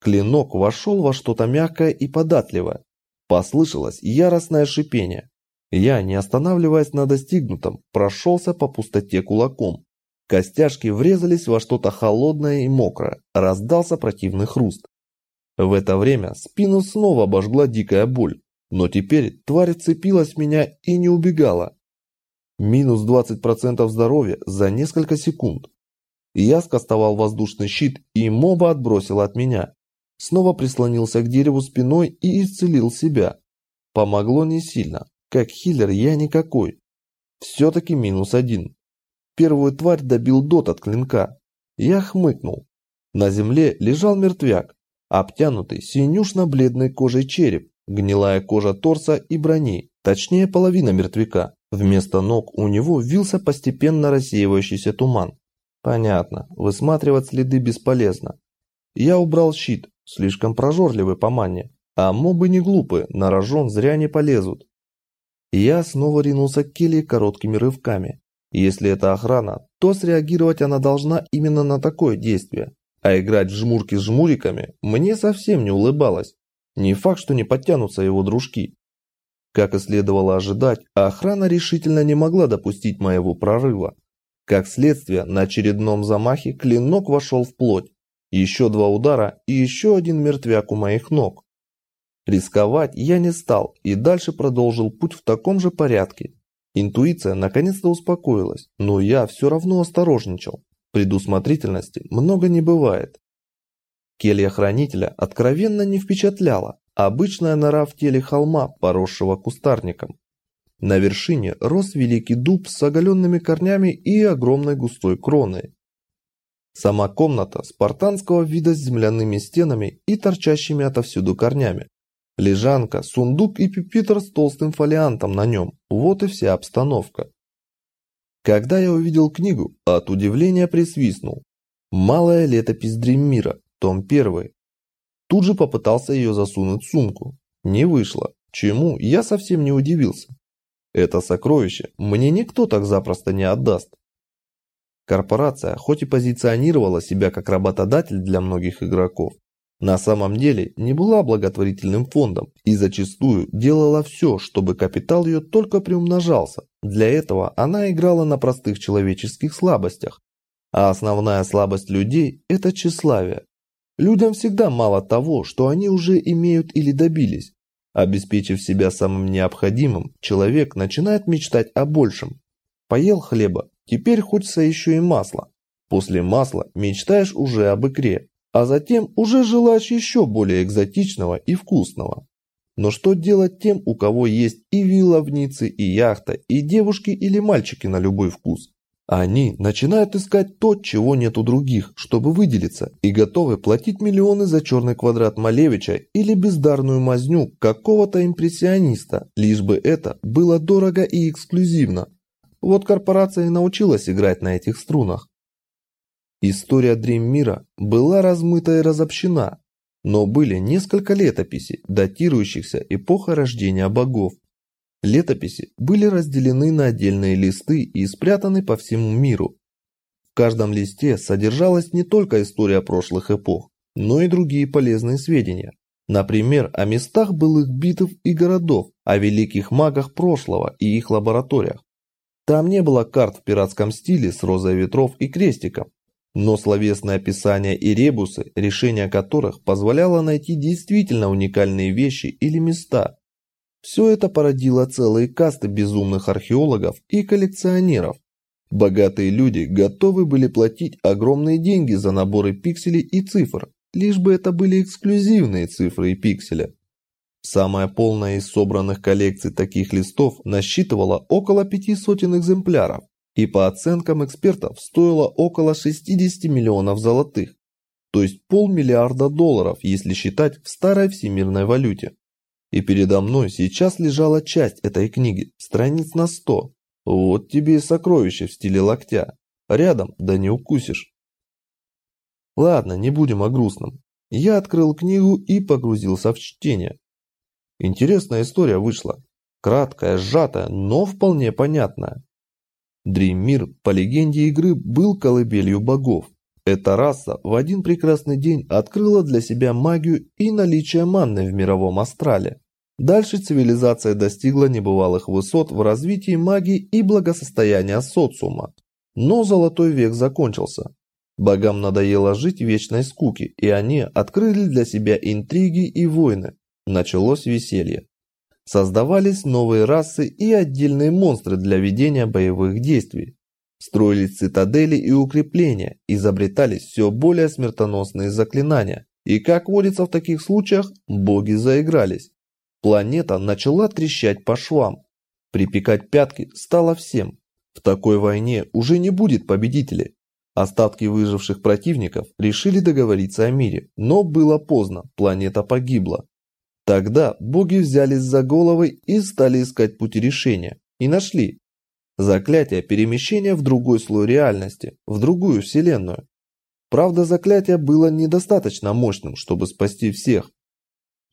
Клинок вошел во что-то мягкое и податливое. Послышалось яростное шипение. Я, не останавливаясь на достигнутом, прошелся по пустоте кулаком. Костяшки врезались во что-то холодное и мокрое, раздался противный хруст. В это время спину снова обожгла дикая боль, но теперь тварь цепилась в меня и не убегала. Минус 20% здоровья за несколько секунд. Я скостовал воздушный щит, и моба отбросила от меня. Снова прислонился к дереву спиной и исцелил себя. Помогло не сильно. Как хиллер я никакой. Все-таки минус один. Первую тварь добил дот от клинка. Я хмыкнул. На земле лежал мертвяк, обтянутый синюшно-бледной кожей череп, гнилая кожа торса и брони, точнее половина мертвяка. Вместо ног у него вился постепенно рассеивающийся туман. Понятно, высматривать следы бесполезно. Я убрал щит, слишком прожорливый по мане, а мобы не глупые, на рожон зря не полезут. Я снова ринулся к Келли короткими рывками. Если это охрана, то среагировать она должна именно на такое действие. А играть в жмурки с жмуриками мне совсем не улыбалось. Не факт, что не подтянутся его дружки. Как и следовало ожидать, охрана решительно не могла допустить моего прорыва. Как следствие, на очередном замахе клинок вошел в плоть. Еще два удара и еще один мертвяк у моих ног. Рисковать я не стал и дальше продолжил путь в таком же порядке. Интуиция наконец-то успокоилась, но я все равно осторожничал. Предусмотрительности много не бывает. Келья хранителя откровенно не впечатляла. Обычная нора в теле холма, поросшего кустарником. На вершине рос великий дуб с оголенными корнями и огромной густой кроной. Сама комната спартанского вида с земляными стенами и торчащими отовсюду корнями. Лежанка, сундук и пюпитр с толстым фолиантом на нем. Вот и вся обстановка. Когда я увидел книгу, от удивления присвистнул. Малая летопись Дриммира. том 1. Тут же попытался ее засунуть в сумку. Не вышло. Чему, я совсем не удивился. Это сокровище мне никто так запросто не отдаст. Корпорация, хоть и позиционировала себя как работодатель для многих игроков, на самом деле не была благотворительным фондом и зачастую делала все, чтобы капитал ее только приумножался. Для этого она играла на простых человеческих слабостях. А основная слабость людей – это тщеславие. Людям всегда мало того, что они уже имеют или добились. Обеспечив себя самым необходимым, человек начинает мечтать о большем. Поел хлеба, теперь хочется еще и масла. После масла мечтаешь уже об икре, а затем уже желаешь еще более экзотичного и вкусного. Но что делать тем, у кого есть и вилла в Ницце, и яхта, и девушки или мальчики на любой вкус? Они начинают искать то, чего нет у других, чтобы выделиться, и готовы платить миллионы за черный квадрат Малевича или бездарную мазню какого-то импрессиониста, лишь бы это было дорого и эксклюзивно. Вот корпорация и научилась играть на этих струнах. История Дрим-мира была размыта и разобщена, но были несколько летописей, датирующихся эпохой рождения богов. Летописи были разделены на отдельные листы и спрятаны по всему миру. В каждом листе содержалась не только история прошлых эпох, но и другие полезные сведения. Например, о местах былых битв и городов, о великих магах прошлого и их лабораториях. Там не было карт в пиратском стиле с розой ветров и крестиком, но словесные описания и ребусы, решение которых позволяло найти действительно уникальные вещи или места. Все это породило целые касты безумных археологов и коллекционеров. Богатые люди готовы были платить огромные деньги за наборы пикселей и цифр, лишь бы это были эксклюзивные цифры и пиксели. Самая полная из собранных коллекций таких листов насчитывала около пяти сотен экземпляров и по оценкам экспертов стоило около 60 миллионов золотых, то есть полмиллиарда долларов, если считать в старой всемирной валюте. И передо мной сейчас лежала часть этой книги, страниц на 100. Вот тебе и сокровище в стиле локтя. Рядом, да не укусишь. Ладно, не будем о грустном. Я открыл книгу и погрузился в чтение. Интересная история вышла. Краткая, сжатая, но вполне понятная. Дрим-мир, по легенде игры, был колыбелью богов. Эта раса в один прекрасный день открыла для себя магию и наличие манны в мировом астрале. Дальше цивилизация достигла небывалых высот в развитии магии и благосостояния социума. Но золотой век закончился. Богам надоело жить вечной скуке, и они открыли для себя интриги и войны. Началось веселье. Создавались новые расы и отдельные монстры для ведения боевых действий. Строились цитадели и укрепления, изобретались все более смертоносные заклинания. И как водится в таких случаях, боги заигрались. Планета начала трещать по швам. Припекать пятки стало всем. В такой войне уже не будет победителей. Остатки выживших противников решили договориться о мире, но было поздно, планета погибла. Тогда боги взялись за головы и стали искать пути решения. И нашли. Заклятие перемещения в другой слой реальности, в другую вселенную. Правда, заклятие было недостаточно мощным, чтобы спасти всех.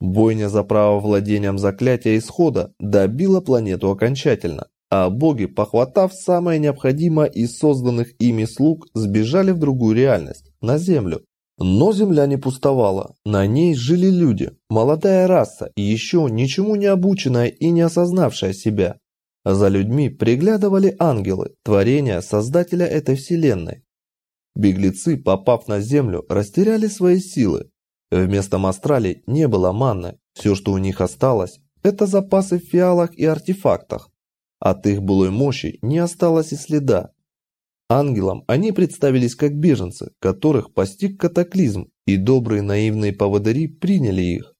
Бойня за право владением заклятия исхода добила планету окончательно, а боги, похватав самое необходимое из созданных ими слуг, сбежали в другую реальность, на Землю. Но земля не пустовала, на ней жили люди, молодая раса и еще ничему не обученная и не осознавшая себя. За людьми приглядывали ангелы, творения создателя этой вселенной. Беглецы, попав на землю, растеряли свои силы. Вместо мастрали не было манны, все, что у них осталось, это запасы в фиалах и артефактах. От их былой мощи не осталось и следа. Ангелам они представились как беженцы, которых постиг катаклизм, и добрые наивные поводыри приняли их.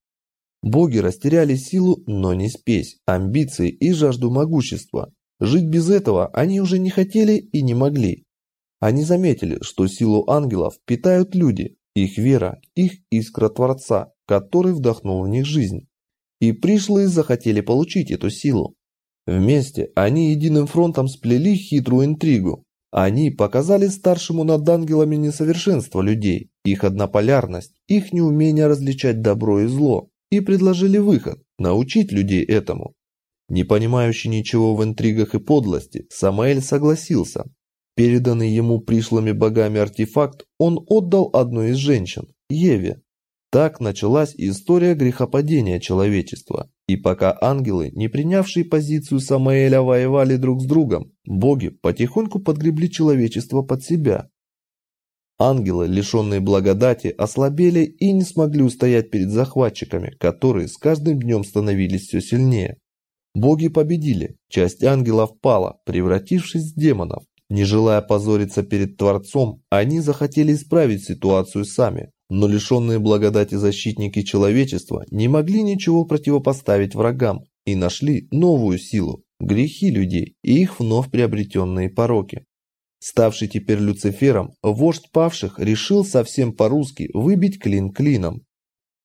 Боги растеряли силу, но не спесь, амбиции и жажду могущества. Жить без этого они уже не хотели и не могли. Они заметили, что силу ангелов питают люди, их вера, их искра Творца, который вдохнул в них жизнь. И пришлые захотели получить эту силу. Вместе они единым фронтом сплели хитрую интригу, они показали старшему над ангелами несовершенство людей, их однополярность, их неумение различать добро и зло, и предложили выход – научить людей этому. Не понимающий ничего в интригах и подлости, Самаэль согласился. Переданный ему пришлыми богами артефакт он отдал одной из женщин – Еве. Так началась история грехопадения человечества. И пока ангелы, не принявшие позицию Самаэля, воевали друг с другом, боги потихоньку подгребли человечество под себя. Ангелы, лишенные благодати, ослабели и не смогли устоять перед захватчиками, которые с каждым днем становились все сильнее. Боги победили, часть ангелов пала, превратившись в демонов. Не желая позориться перед Творцом, они захотели исправить ситуацию сами, но лишенные благодати защитники человечества не могли ничего противопоставить врагам и нашли новую силу – грехи людей и их вновь приобретенные пороки. Ставший теперь Люцифером, вождь павших решил совсем по-русски выбить клин клином.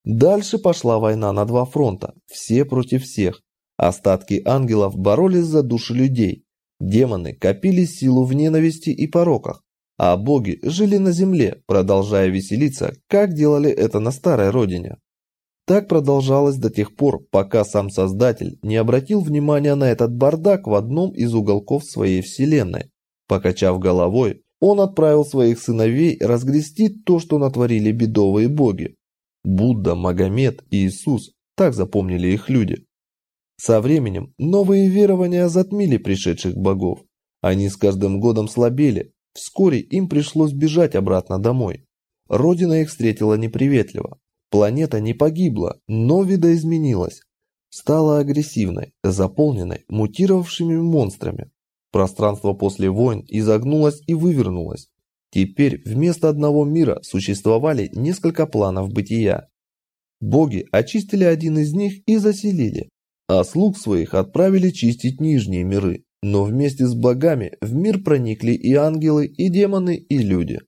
Дальше пошла война на два фронта, все против всех. Остатки ангелов боролись за души людей. Демоны копили силу в ненависти и пороках, а боги жили на земле, продолжая веселиться, как делали это на старой родине. Так продолжалось до тех пор, пока сам Создатель не обратил внимания на этот бардак в одном из уголков своей вселенной. Покачав головой, он отправил своих сыновей разгрести то, что натворили бедовые боги. Будда, Магомед и Иисус, так запомнили их люди. Со временем новые верования затмили пришедших богов. Они с каждым годом слабели. Вскоре им пришлось бежать обратно домой. Родина их встретила неприветливо. Планета не погибла, но видоизменилась. Стала агрессивной, заполненной мутировавшими монстрами. Пространство после войн изогнулось и вывернулось. Теперь вместо одного мира существовали несколько планов бытия. Боги очистили один из них и заселили а слуг своих отправили чистить нижние миры. Но вместе с богами в мир проникли и ангелы, и демоны, и люди.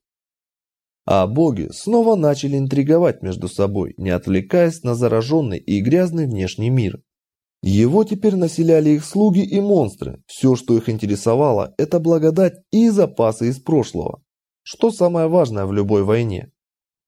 А боги снова начали интриговать между собой, не отвлекаясь на зараженный и грязный внешний мир. Его теперь населяли их слуги и монстры. Все, что их интересовало, это благодать и запасы из прошлого. Что самое важное в любой войне?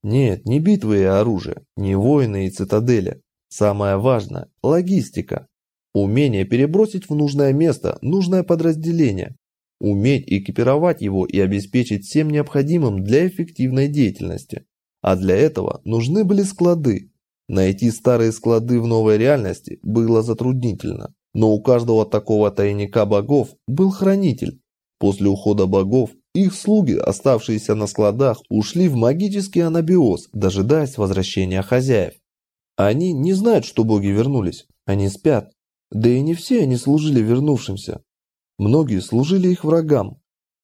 Нет, не битвы и оружие, не воины и цитадели. Самое важное – логистика. Умение перебросить в нужное место нужное подразделение. Уметь экипировать его и обеспечить всем необходимым для эффективной деятельности. А для этого нужны были склады. Найти старые склады в новой реальности было затруднительно. Но у каждого такого тайника богов был хранитель. После ухода богов их слуги, оставшиеся на складах, ушли в магический анабиоз, дожидаясь возвращения хозяев. Они не знают, что боги вернулись. Они спят. Да и не все они служили вернувшимся. Многие служили их врагам.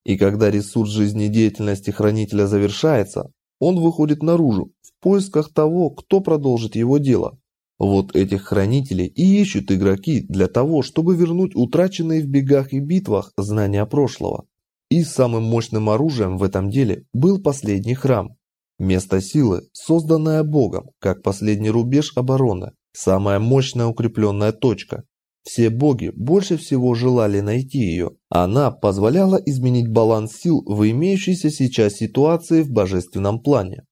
И когда ресурс жизнедеятельности хранителя завершается, он выходит наружу в поисках того, кто продолжит его дело. Вот этих хранителей и ищут игроки для того, чтобы вернуть утраченные в бегах и битвах знания прошлого. И самым мощным оружием в этом деле был последний храм, Место силы, созданное Богом, как последний рубеж обороны, самая мощная укрепленная точка. Все боги больше всего желали найти ее. Она позволяла изменить баланс сил в имеющейся сейчас ситуации в божественном плане.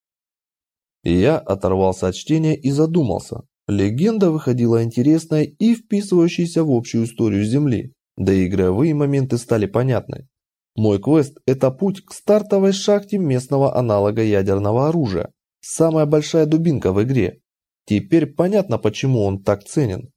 Я оторвался от чтения и задумался. Легенда выходила интересная и вписывающаяся в общую историю Земли. Да и игровые моменты стали понятны. Мой квест – это путь к стартовой шахте местного аналога ядерного оружия. Самая большая дубинка в игре. Теперь понятно, почему он так ценен.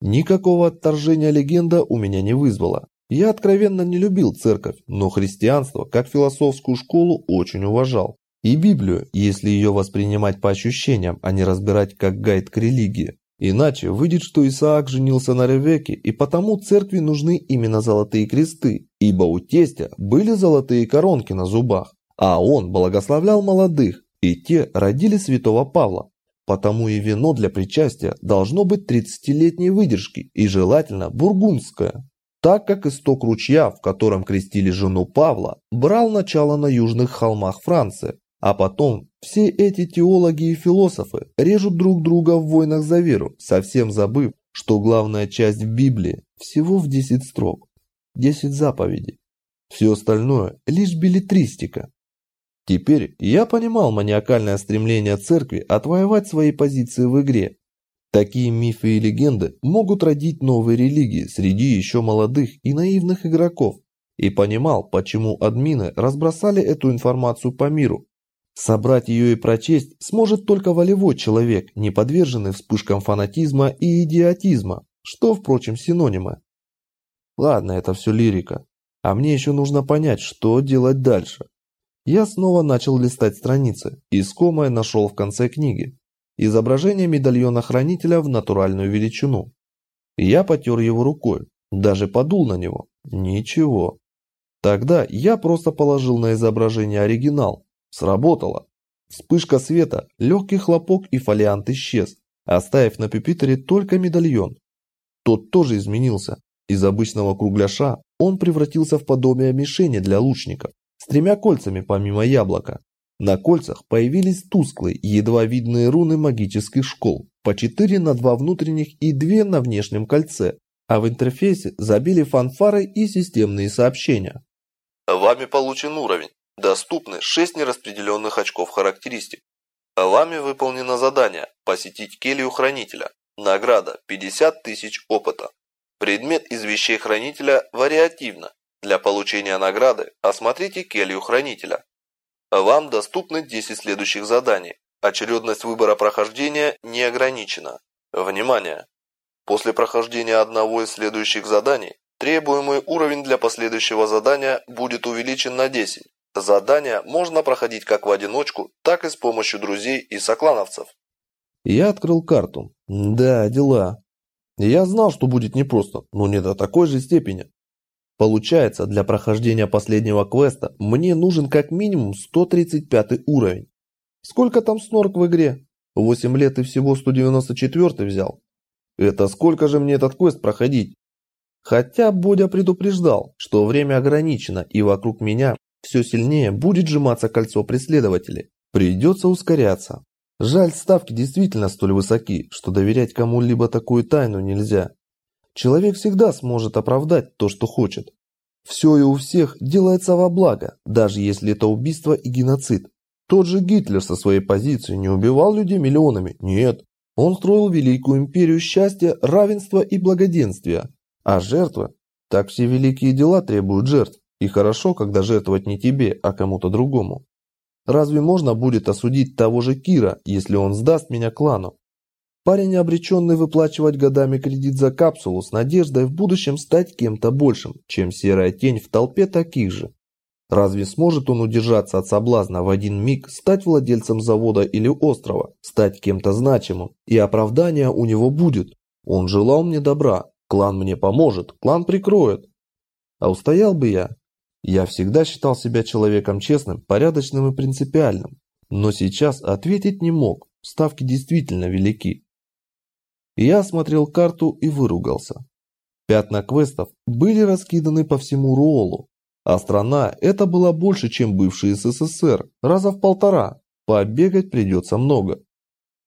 Никакого отторжения легенда у меня не вызвала. Я откровенно не любил церковь, но христианство, как философскую школу, очень уважал. И Библию, если ее воспринимать по ощущениям, а не разбирать как гайд к религии. Иначе выйдет, что Исаак женился на Ревеке, и потому церкви нужны именно золотые кресты, ибо у тестя были золотые коронки на зубах, а он благословлял молодых, и те родили святого Павла. Потому и вино для причастия должно быть 30-летней выдержки и желательно бургундское. Так как исток ручья, в котором крестили жену Павла, брал начало на южных холмах Франции, а потом все эти теологи и философы режут друг друга в войнах за веру, совсем забыв, что главная часть в Библии всего в 10 строк, 10 заповедей. Все остальное лишь билетристика. Теперь я понимал маниакальное стремление церкви отвоевать свои позиции в игре. Такие мифы и легенды могут родить новые религии среди еще молодых и наивных игроков. И понимал, почему админы разбросали эту информацию по миру. Собрать ее и прочесть сможет только волевой человек, не подверженный вспышкам фанатизма и идиотизма, что, впрочем, синонимы. Ладно, это все лирика. А мне еще нужно понять, что делать дальше. Я снова начал листать страницы, искомое нашел в конце книги. Изображение медальона хранителя в натуральную величину. Я потер его рукой, даже подул на него. Ничего. Тогда я просто положил на изображение оригинал. Сработало. Вспышка света, легкий хлопок и фолиант исчез, оставив на пюпитере только медальон. Тот тоже изменился. Из обычного кругляша он превратился в подобие мишени для лучников с тремя кольцами помимо яблока. На кольцах появились тусклые, едва видные руны магических школ, по четыре на два внутренних и две на внешнем кольце, а в интерфейсе забили фанфары и системные сообщения. Вами получен уровень. Доступны 6 нераспределенных очков характеристик. Вами выполнено задание «Посетить келью хранителя». Награда 50 тысяч опыта. Предмет из вещей хранителя вариативно. Для получения награды осмотрите келью хранителя. Вам доступны 10 следующих заданий. Очередность выбора прохождения не ограничена. Внимание! После прохождения одного из следующих заданий, требуемый уровень для последующего задания будет увеличен на 10. Задания можно проходить как в одиночку, так и с помощью друзей и соклановцев. Я открыл карту. Да, дела. Я знал, что будет непросто, но не до такой же степени. Получается, для прохождения последнего квеста мне нужен как минимум 135 уровень. Сколько там снорк в игре? 8 лет и всего 194 взял. Это сколько же мне этот квест проходить? Хотя Бодя предупреждал, что время ограничено и вокруг меня все сильнее будет сжиматься кольцо преследователей. Придется ускоряться. Жаль, ставки действительно столь высоки, что доверять кому-либо такую тайну нельзя. Человек всегда сможет оправдать то, что хочет. Все и у всех делается во благо, даже если это убийство и геноцид. Тот же Гитлер со своей позиции не убивал людей миллионами, нет. Он строил великую империю счастья, равенства и благоденствия. А жертвы? Так все великие дела требуют жертв. И хорошо, когда жертвовать не тебе, а кому-то другому. Разве можно будет осудить того же Кира, если он сдаст меня клану? Парень, обреченный выплачивать годами кредит за капсулу с надеждой в будущем стать кем-то большим, чем серая тень в толпе таких же. Разве сможет он удержаться от соблазна в один миг стать владельцем завода или острова, стать кем-то значимым, и оправдание у него будет? Он желал мне добра, клан мне поможет, клан прикроет. А устоял бы я? Я всегда считал себя человеком честным, порядочным и принципиальным. Но сейчас ответить не мог, ставки действительно велики. Я осмотрел карту и выругался. Пятна квестов были раскиданы по всему Руолу, а страна это была больше, чем бывший СССР, раза в полтора. Побегать придется много.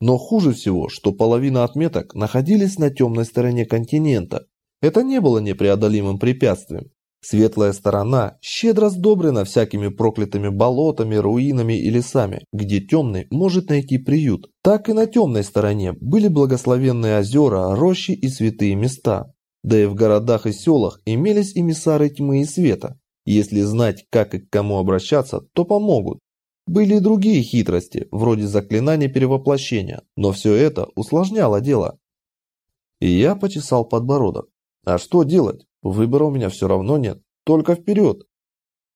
Но хуже всего, что половина отметок находились на темной стороне континента. Это не было непреодолимым препятствием. Светлая сторона щедро сдобрена всякими проклятыми болотами, руинами и лесами, где темный может найти приют. Так и на темной стороне были благословенные озера, рощи и святые места. Да и в городах и селах имелись эмиссары тьмы и света. Если знать, как и к кому обращаться, то помогут. Были и другие хитрости, вроде заклинания перевоплощения, но все это усложняло дело. И я почесал подбородок. А что делать? Выбора у меня все равно нет, только вперед.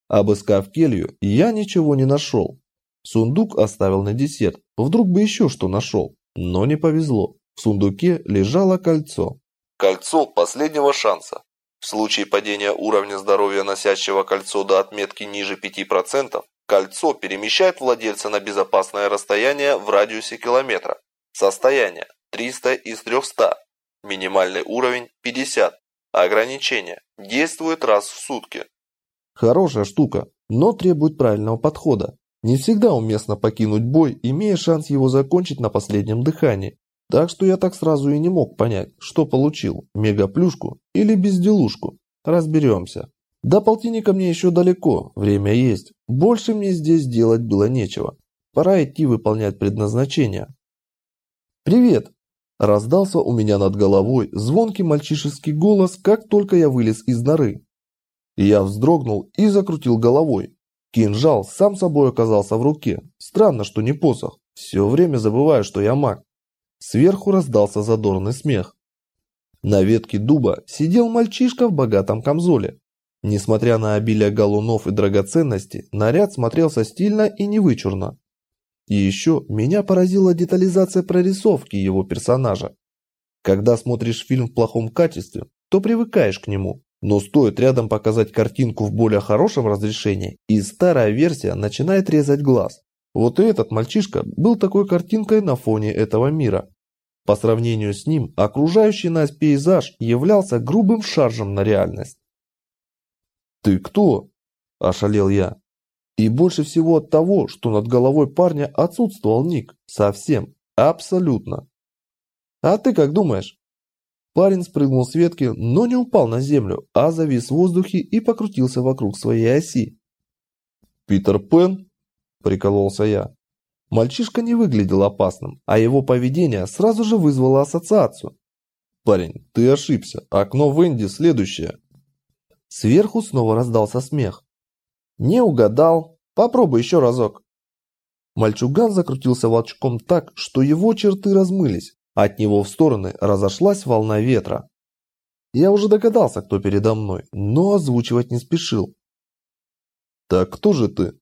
Обыскав келью, я ничего не нашел. Сундук оставил на десерт, вдруг бы еще что нашел. Но не повезло. В сундуке лежало кольцо. Кольцо последнего шанса. В случае падения уровня здоровья носящего кольцо до отметки ниже 5%, кольцо перемещает владельца на безопасное расстояние в радиусе километра. Состояние 300 из 300. Минимальный уровень 50. Ограничение. Действует раз в сутки. Хорошая штука, но требует правильного подхода. Не всегда уместно покинуть бой, имея шанс его закончить на последнем дыхании. Так что я так сразу и не мог понять, что получил, мегаплюшку или безделушку. Разберемся. До полтинника мне еще далеко, время есть. Больше мне здесь делать было нечего. Пора идти выполнять предназначение. «Привет!» – раздался у меня над головой звонкий мальчишеский голос, как только я вылез из норы. Я вздрогнул и закрутил головой. Кинжал сам собой оказался в руке. Странно, что не посох. Все время забываю, что я маг. Сверху раздался задорный смех. На ветке дуба сидел мальчишка в богатом камзоле. Несмотря на обилие галунов и драгоценностей, наряд смотрелся стильно и невычурно. И еще меня поразила детализация прорисовки его персонажа. Когда смотришь фильм в плохом качестве, то привыкаешь к нему. Но стоит рядом показать картинку в более хорошем разрешении, и старая версия начинает резать глаз. Вот и этот мальчишка был такой картинкой на фоне этого мира. По сравнению с ним, окружающий нас пейзаж являлся грубым шаржем на реальность. «Ты кто?» – ошалел я. И больше всего от того, что над головой парня отсутствовал ник. Совсем. Абсолютно. «А ты как думаешь?» Парень спрыгнул с ветки, но не упал на землю, а завис в воздухе и покрутился вокруг своей оси. «Питер Пен?» – прикололся я. Мальчишка не выглядел опасным, а его поведение сразу же вызвало ассоциацию. «Парень, ты ошибся. Окно в Энди следующее». Сверху снова раздался смех. «Не угадал. Попробуй еще разок». Мальчуган закрутился волчком так, что его черты размылись. От него в стороны разошлась волна ветра. Я уже догадался, кто передо мной, но озвучивать не спешил. «Так кто же ты?»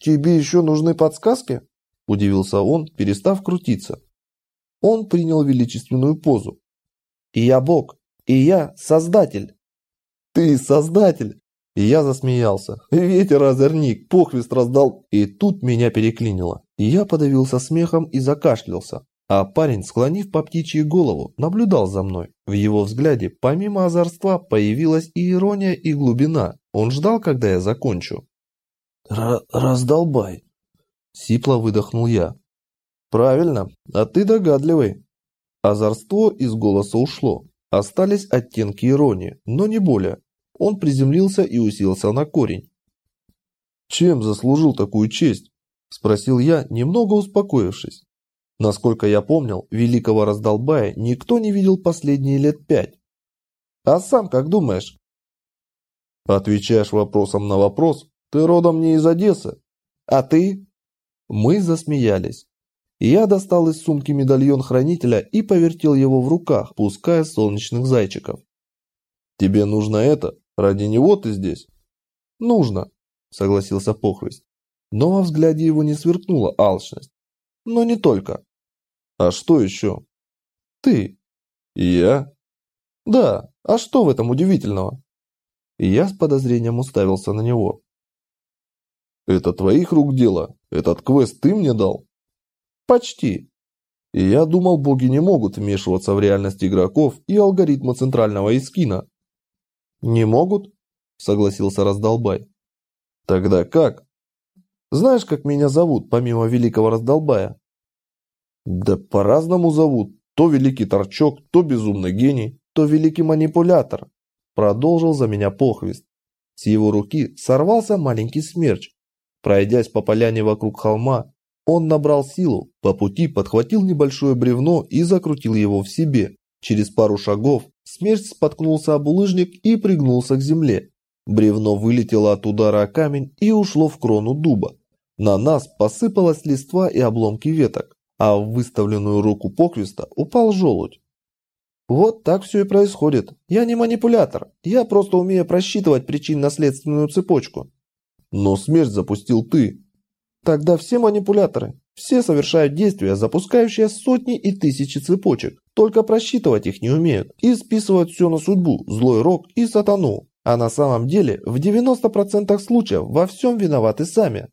«Тебе еще нужны подсказки?» – удивился он, перестав крутиться. Он принял величественную позу. «И я Бог, и я Создатель!» «Ты Создатель!» И я засмеялся. Ветер озорник, похвист раздал, и тут меня переклинило. Я подавился смехом и закашлялся. А парень, склонив по птичьей голову, наблюдал за мной. В его взгляде, помимо озорства, появилась и ирония, и глубина. Он ждал, когда я закончу. «Раздолбай!» Сипло выдохнул я. «Правильно, а ты догадливый». Озорство из голоса ушло. Остались оттенки иронии, но не более. Он приземлился и уселся на корень. «Чем заслужил такую честь?» – спросил я, немного успокоившись. Насколько я помнил, великого раздолбая никто не видел последние лет пять. «А сам как думаешь?» «Отвечаешь вопросом на вопрос, ты родом не из Одессы. А ты? Мы засмеялись. Я достал из сумки медальон хранителя и повертел его в руках, пуская солнечных зайчиков. Тебе нужно это? Ради него ты здесь? Нужно, согласился Похвест. Но во взгляде его не сверкнула алчность. Но не только. А что еще? Ты. Я? Да, а что в этом удивительного? И я с подозрением уставился на него. Это твоих рук дело? Этот квест ты мне дал? Почти. И я думал, боги не могут вмешиваться в реальность игроков и алгоритмы центрального эскина. Не могут? Согласился Раздолбай. Тогда как? Знаешь, как меня зовут, помимо великого Раздолбая? Да по-разному зовут. То великий торчок, то безумный гений, то великий манипулятор. Продолжил за меня похвист. С его руки сорвался маленький смерч, Пройдясь по поляне вокруг холма, он набрал силу, по пути подхватил небольшое бревно и закрутил его в себе. Через пару шагов смерть споткнулся об улыжник и пригнулся к земле. Бревно вылетело от удара о камень и ушло в крону дуба. На нас посыпалась листва и обломки веток, а в выставленную руку Поквиста упал желудь. Вот так все и происходит. Я не манипулятор, я просто умею просчитывать причинно-следственную цепочку. Но смерть запустил ты. Тогда все манипуляторы, все совершают действия, запускающие сотни и тысячи цепочек. Только просчитывать их не умеют и списывают все на судьбу, злой рок и сатану. А на самом деле в 90% случаев во всем виноваты сами.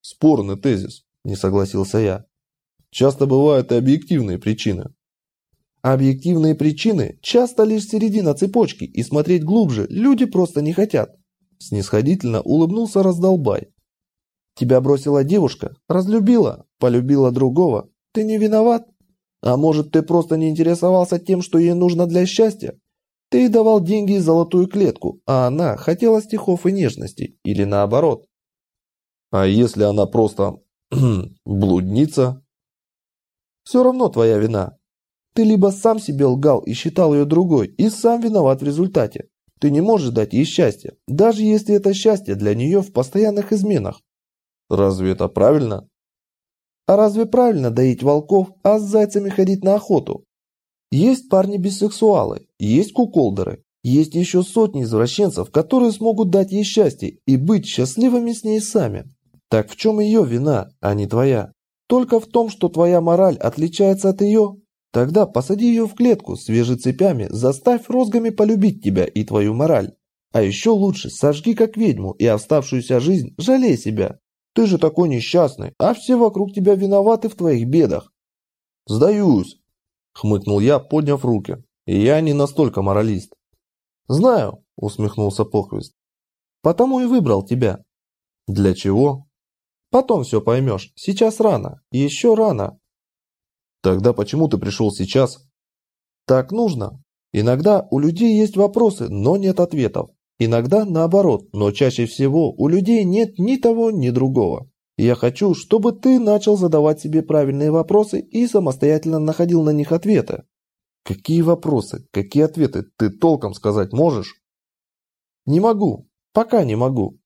Спорный тезис, не согласился я. Часто бывают и объективные причины. Объективные причины часто лишь середина цепочки, и смотреть глубже люди просто не хотят. Снисходительно улыбнулся раздолбай. Тебя бросила девушка, разлюбила, полюбила другого. Ты не виноват? А может, ты просто не интересовался тем, что ей нужно для счастья? Ты давал деньги и золотую клетку, а она хотела стихов и нежности, или наоборот. А если она просто блудница? Все равно твоя вина. Ты либо сам себе лгал и считал ее другой, и сам виноват в результате. Ты не можешь дать ей счастье, даже если это счастье для нее в постоянных изменах. Разве это правильно? А разве правильно доить волков, а с зайцами ходить на охоту? Есть парни-бисексуалы, есть куколдеры, есть еще сотни извращенцев, которые смогут дать ей счастье и быть счастливыми с ней сами. Так в чем ее вина, а не твоя? Только в том, что твоя мораль отличается от ее? Тогда посади ее в клетку, свяжи цепями, заставь розгами полюбить тебя и твою мораль. А еще лучше сожги как ведьму и оставшуюся жизнь жалей себя. Ты же такой несчастный, а все вокруг тебя виноваты в твоих бедах. Сдаюсь, хмыкнул я, подняв руки. И я не настолько моралист. Знаю, усмехнулся Похвист. Потому и выбрал тебя. Для чего? Потом все поймешь. Сейчас рано. Еще рано. Тогда почему ты пришел сейчас? Так нужно. Иногда у людей есть вопросы, но нет ответов. Иногда наоборот, но чаще всего у людей нет ни того, ни другого. Я хочу, чтобы ты начал задавать себе правильные вопросы и самостоятельно находил на них ответы. Какие вопросы? Какие ответы? Ты толком сказать можешь? Не могу. Пока не могу.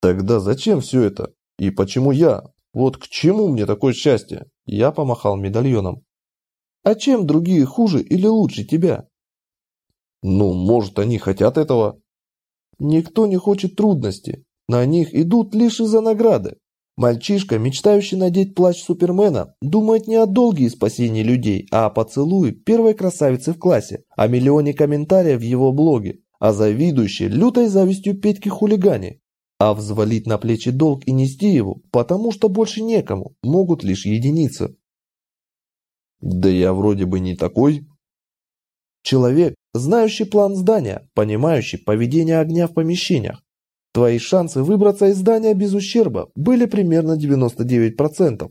Тогда зачем все это? И почему я? Вот к чему мне такое счастье? Я помахал медальоном. А чем другие хуже или лучше тебя? Ну, может, они хотят этого? Никто не хочет трудности. На них идут лишь из-за награды. Мальчишка, мечтающий надеть плащ Супермена, думает не о долге и спасении людей, а о поцелуе первой красавицы в классе, о миллионе комментариев в его блоге, о завидующей лютой завистью Петьки хулигане. А взвалить на плечи долг и нести его, потому что больше некому, могут лишь единицы. Да я вроде бы не такой. Человек, знающий план здания, понимающий поведение огня в помещениях, Твои шансы выбраться из здания без ущерба были примерно 99%.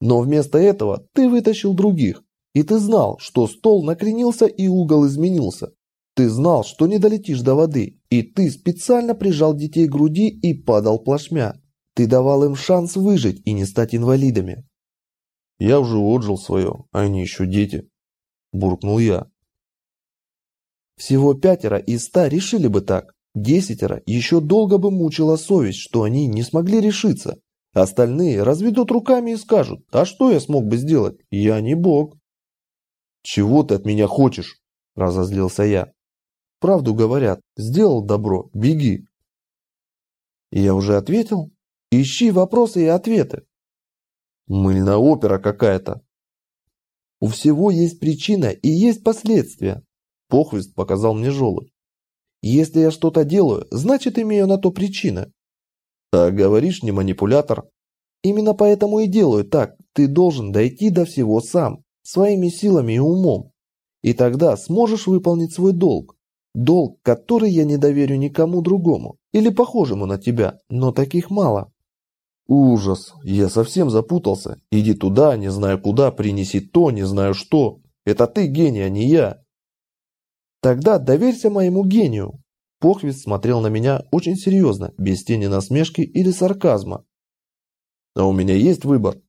Но вместо этого ты вытащил других, и ты знал, что стол накренился и угол изменился. Ты знал, что не долетишь до воды, и ты специально прижал детей к груди и падал плашмя. Ты давал им шанс выжить и не стать инвалидами. Я уже отжил свое, а они еще дети. Буркнул я. Всего пятеро из ста решили бы так. Десятеро еще долго бы мучила совесть, что они не смогли решиться. Остальные разведут руками и скажут, а что я смог бы сделать? Я не бог. Чего ты от меня хочешь? Разозлился я. Правду говорят, сделал добро, беги. Я уже ответил. Ищи вопросы и ответы. Мыльная опера какая-то. У всего есть причина и есть последствия. Похвист показал мне желудь. Если я что-то делаю, значит имею на то причины. А говоришь, не манипулятор. Именно поэтому и делаю так. Ты должен дойти до всего сам, своими силами и умом. И тогда сможешь выполнить свой долг. Долг, который я не доверю никому другому. Или похожему на тебя, но таких мало. Ужас, я совсем запутался. Иди туда, не знаю куда, принеси то, не знаю что. Это ты гений, а не я. Тогда доверься моему гению. Похвист смотрел на меня очень серьезно, без тени насмешки или сарказма. А у меня есть выбор.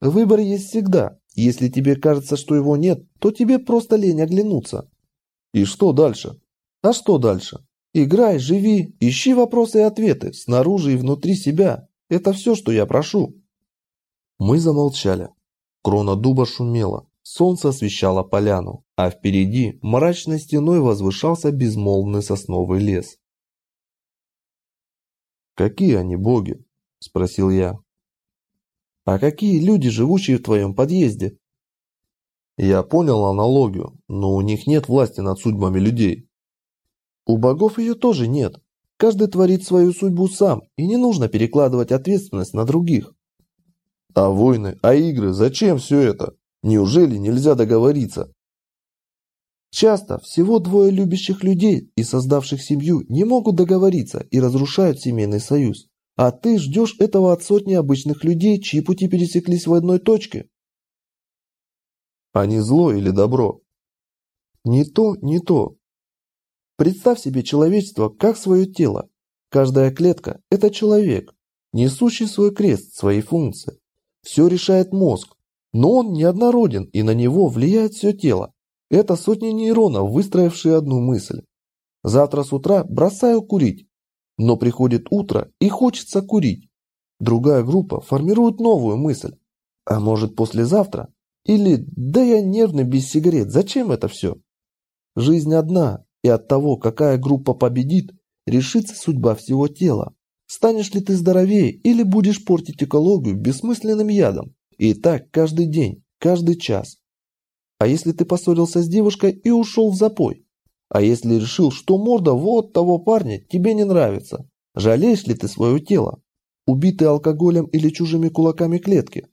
Выбор есть всегда. Если тебе кажется, что его нет, то тебе просто лень оглянуться. И что дальше? А что дальше? Играй, живи, ищи вопросы и ответы, снаружи и внутри себя. Это все, что я прошу. Мы замолчали. Крона дуба шумела. Солнце освещало поляну, а впереди мрачной стеной возвышался безмолвный сосновый лес. «Какие они боги?» – спросил я. «А какие люди, живущие в твоем подъезде?» Я понял аналогию, но у них нет власти над судьбами людей. У богов ее тоже нет. Каждый творит свою судьбу сам, и не нужно перекладывать ответственность на других. А войны, а игры, зачем все это? Неужели нельзя договориться? Часто всего двое любящих людей и создавших семью не могут договориться и разрушают семейный союз. А ты ждешь этого от сотни обычных людей, чьи пути пересеклись в одной точке. Они зло или добро? Не то, не то. Представь себе человечество как свое тело. Каждая клетка – это человек, несущий свой крест, свои функции. Все решает мозг, но он неоднороден и на него влияет все тело. Это сотни нейронов, выстроившие одну мысль. Завтра с утра бросаю курить, но приходит утро и хочется курить. Другая группа формирует новую мысль. А может послезавтра? Или да я нервный без сигарет, зачем это все? Жизнь одна, и от того, какая группа победит, решится судьба всего тела. Станешь ли ты здоровее или будешь портить экологию бессмысленным ядом? И так каждый день, каждый час. А если ты поссорился с девушкой и ушел в запой? А если решил, что морда вот того парня тебе не нравится? Жалеешь ли ты свое тело? Убитые алкоголем или чужими кулаками клетки?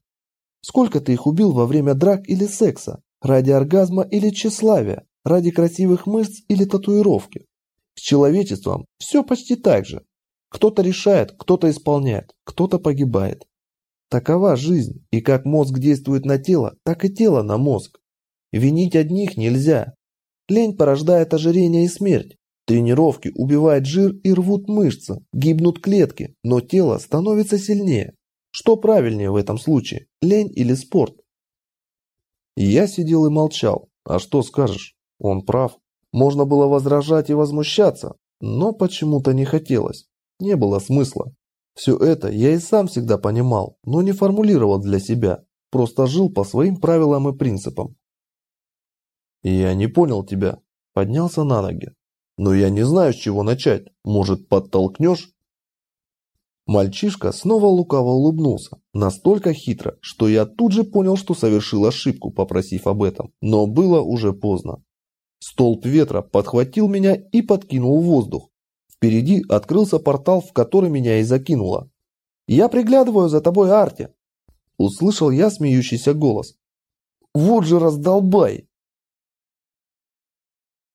Сколько ты их убил во время драк или секса? Ради оргазма или тщеславия? Ради красивых мышц или татуировки? С человечеством все почти так же. Кто-то решает, кто-то исполняет, кто-то погибает. Такова жизнь, и как мозг действует на тело, так и тело на мозг. Винить одних нельзя. Лень порождает ожирение и смерть. Тренировки убивают жир и рвут мышцы, гибнут клетки, но тело становится сильнее. Что правильнее в этом случае, лень или спорт? Я сидел и молчал. А что скажешь? Он прав. Можно было возражать и возмущаться, но почему-то не хотелось. Не было смысла. Все это я и сам всегда понимал, но не формулировал для себя. Просто жил по своим правилам и принципам. «Я не понял тебя», – поднялся на ноги. «Но я не знаю, с чего начать. Может, подтолкнешь?» Мальчишка снова лукаво улыбнулся, настолько хитро, что я тут же понял, что совершил ошибку, попросив об этом, но было уже поздно. Столб ветра подхватил меня и подкинул в воздух. Впереди открылся портал, в который меня и закинуло. «Я приглядываю за тобой, Арти!» Услышал я смеющийся голос. «Вот же раздолбай!»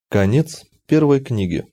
Конец первой книги.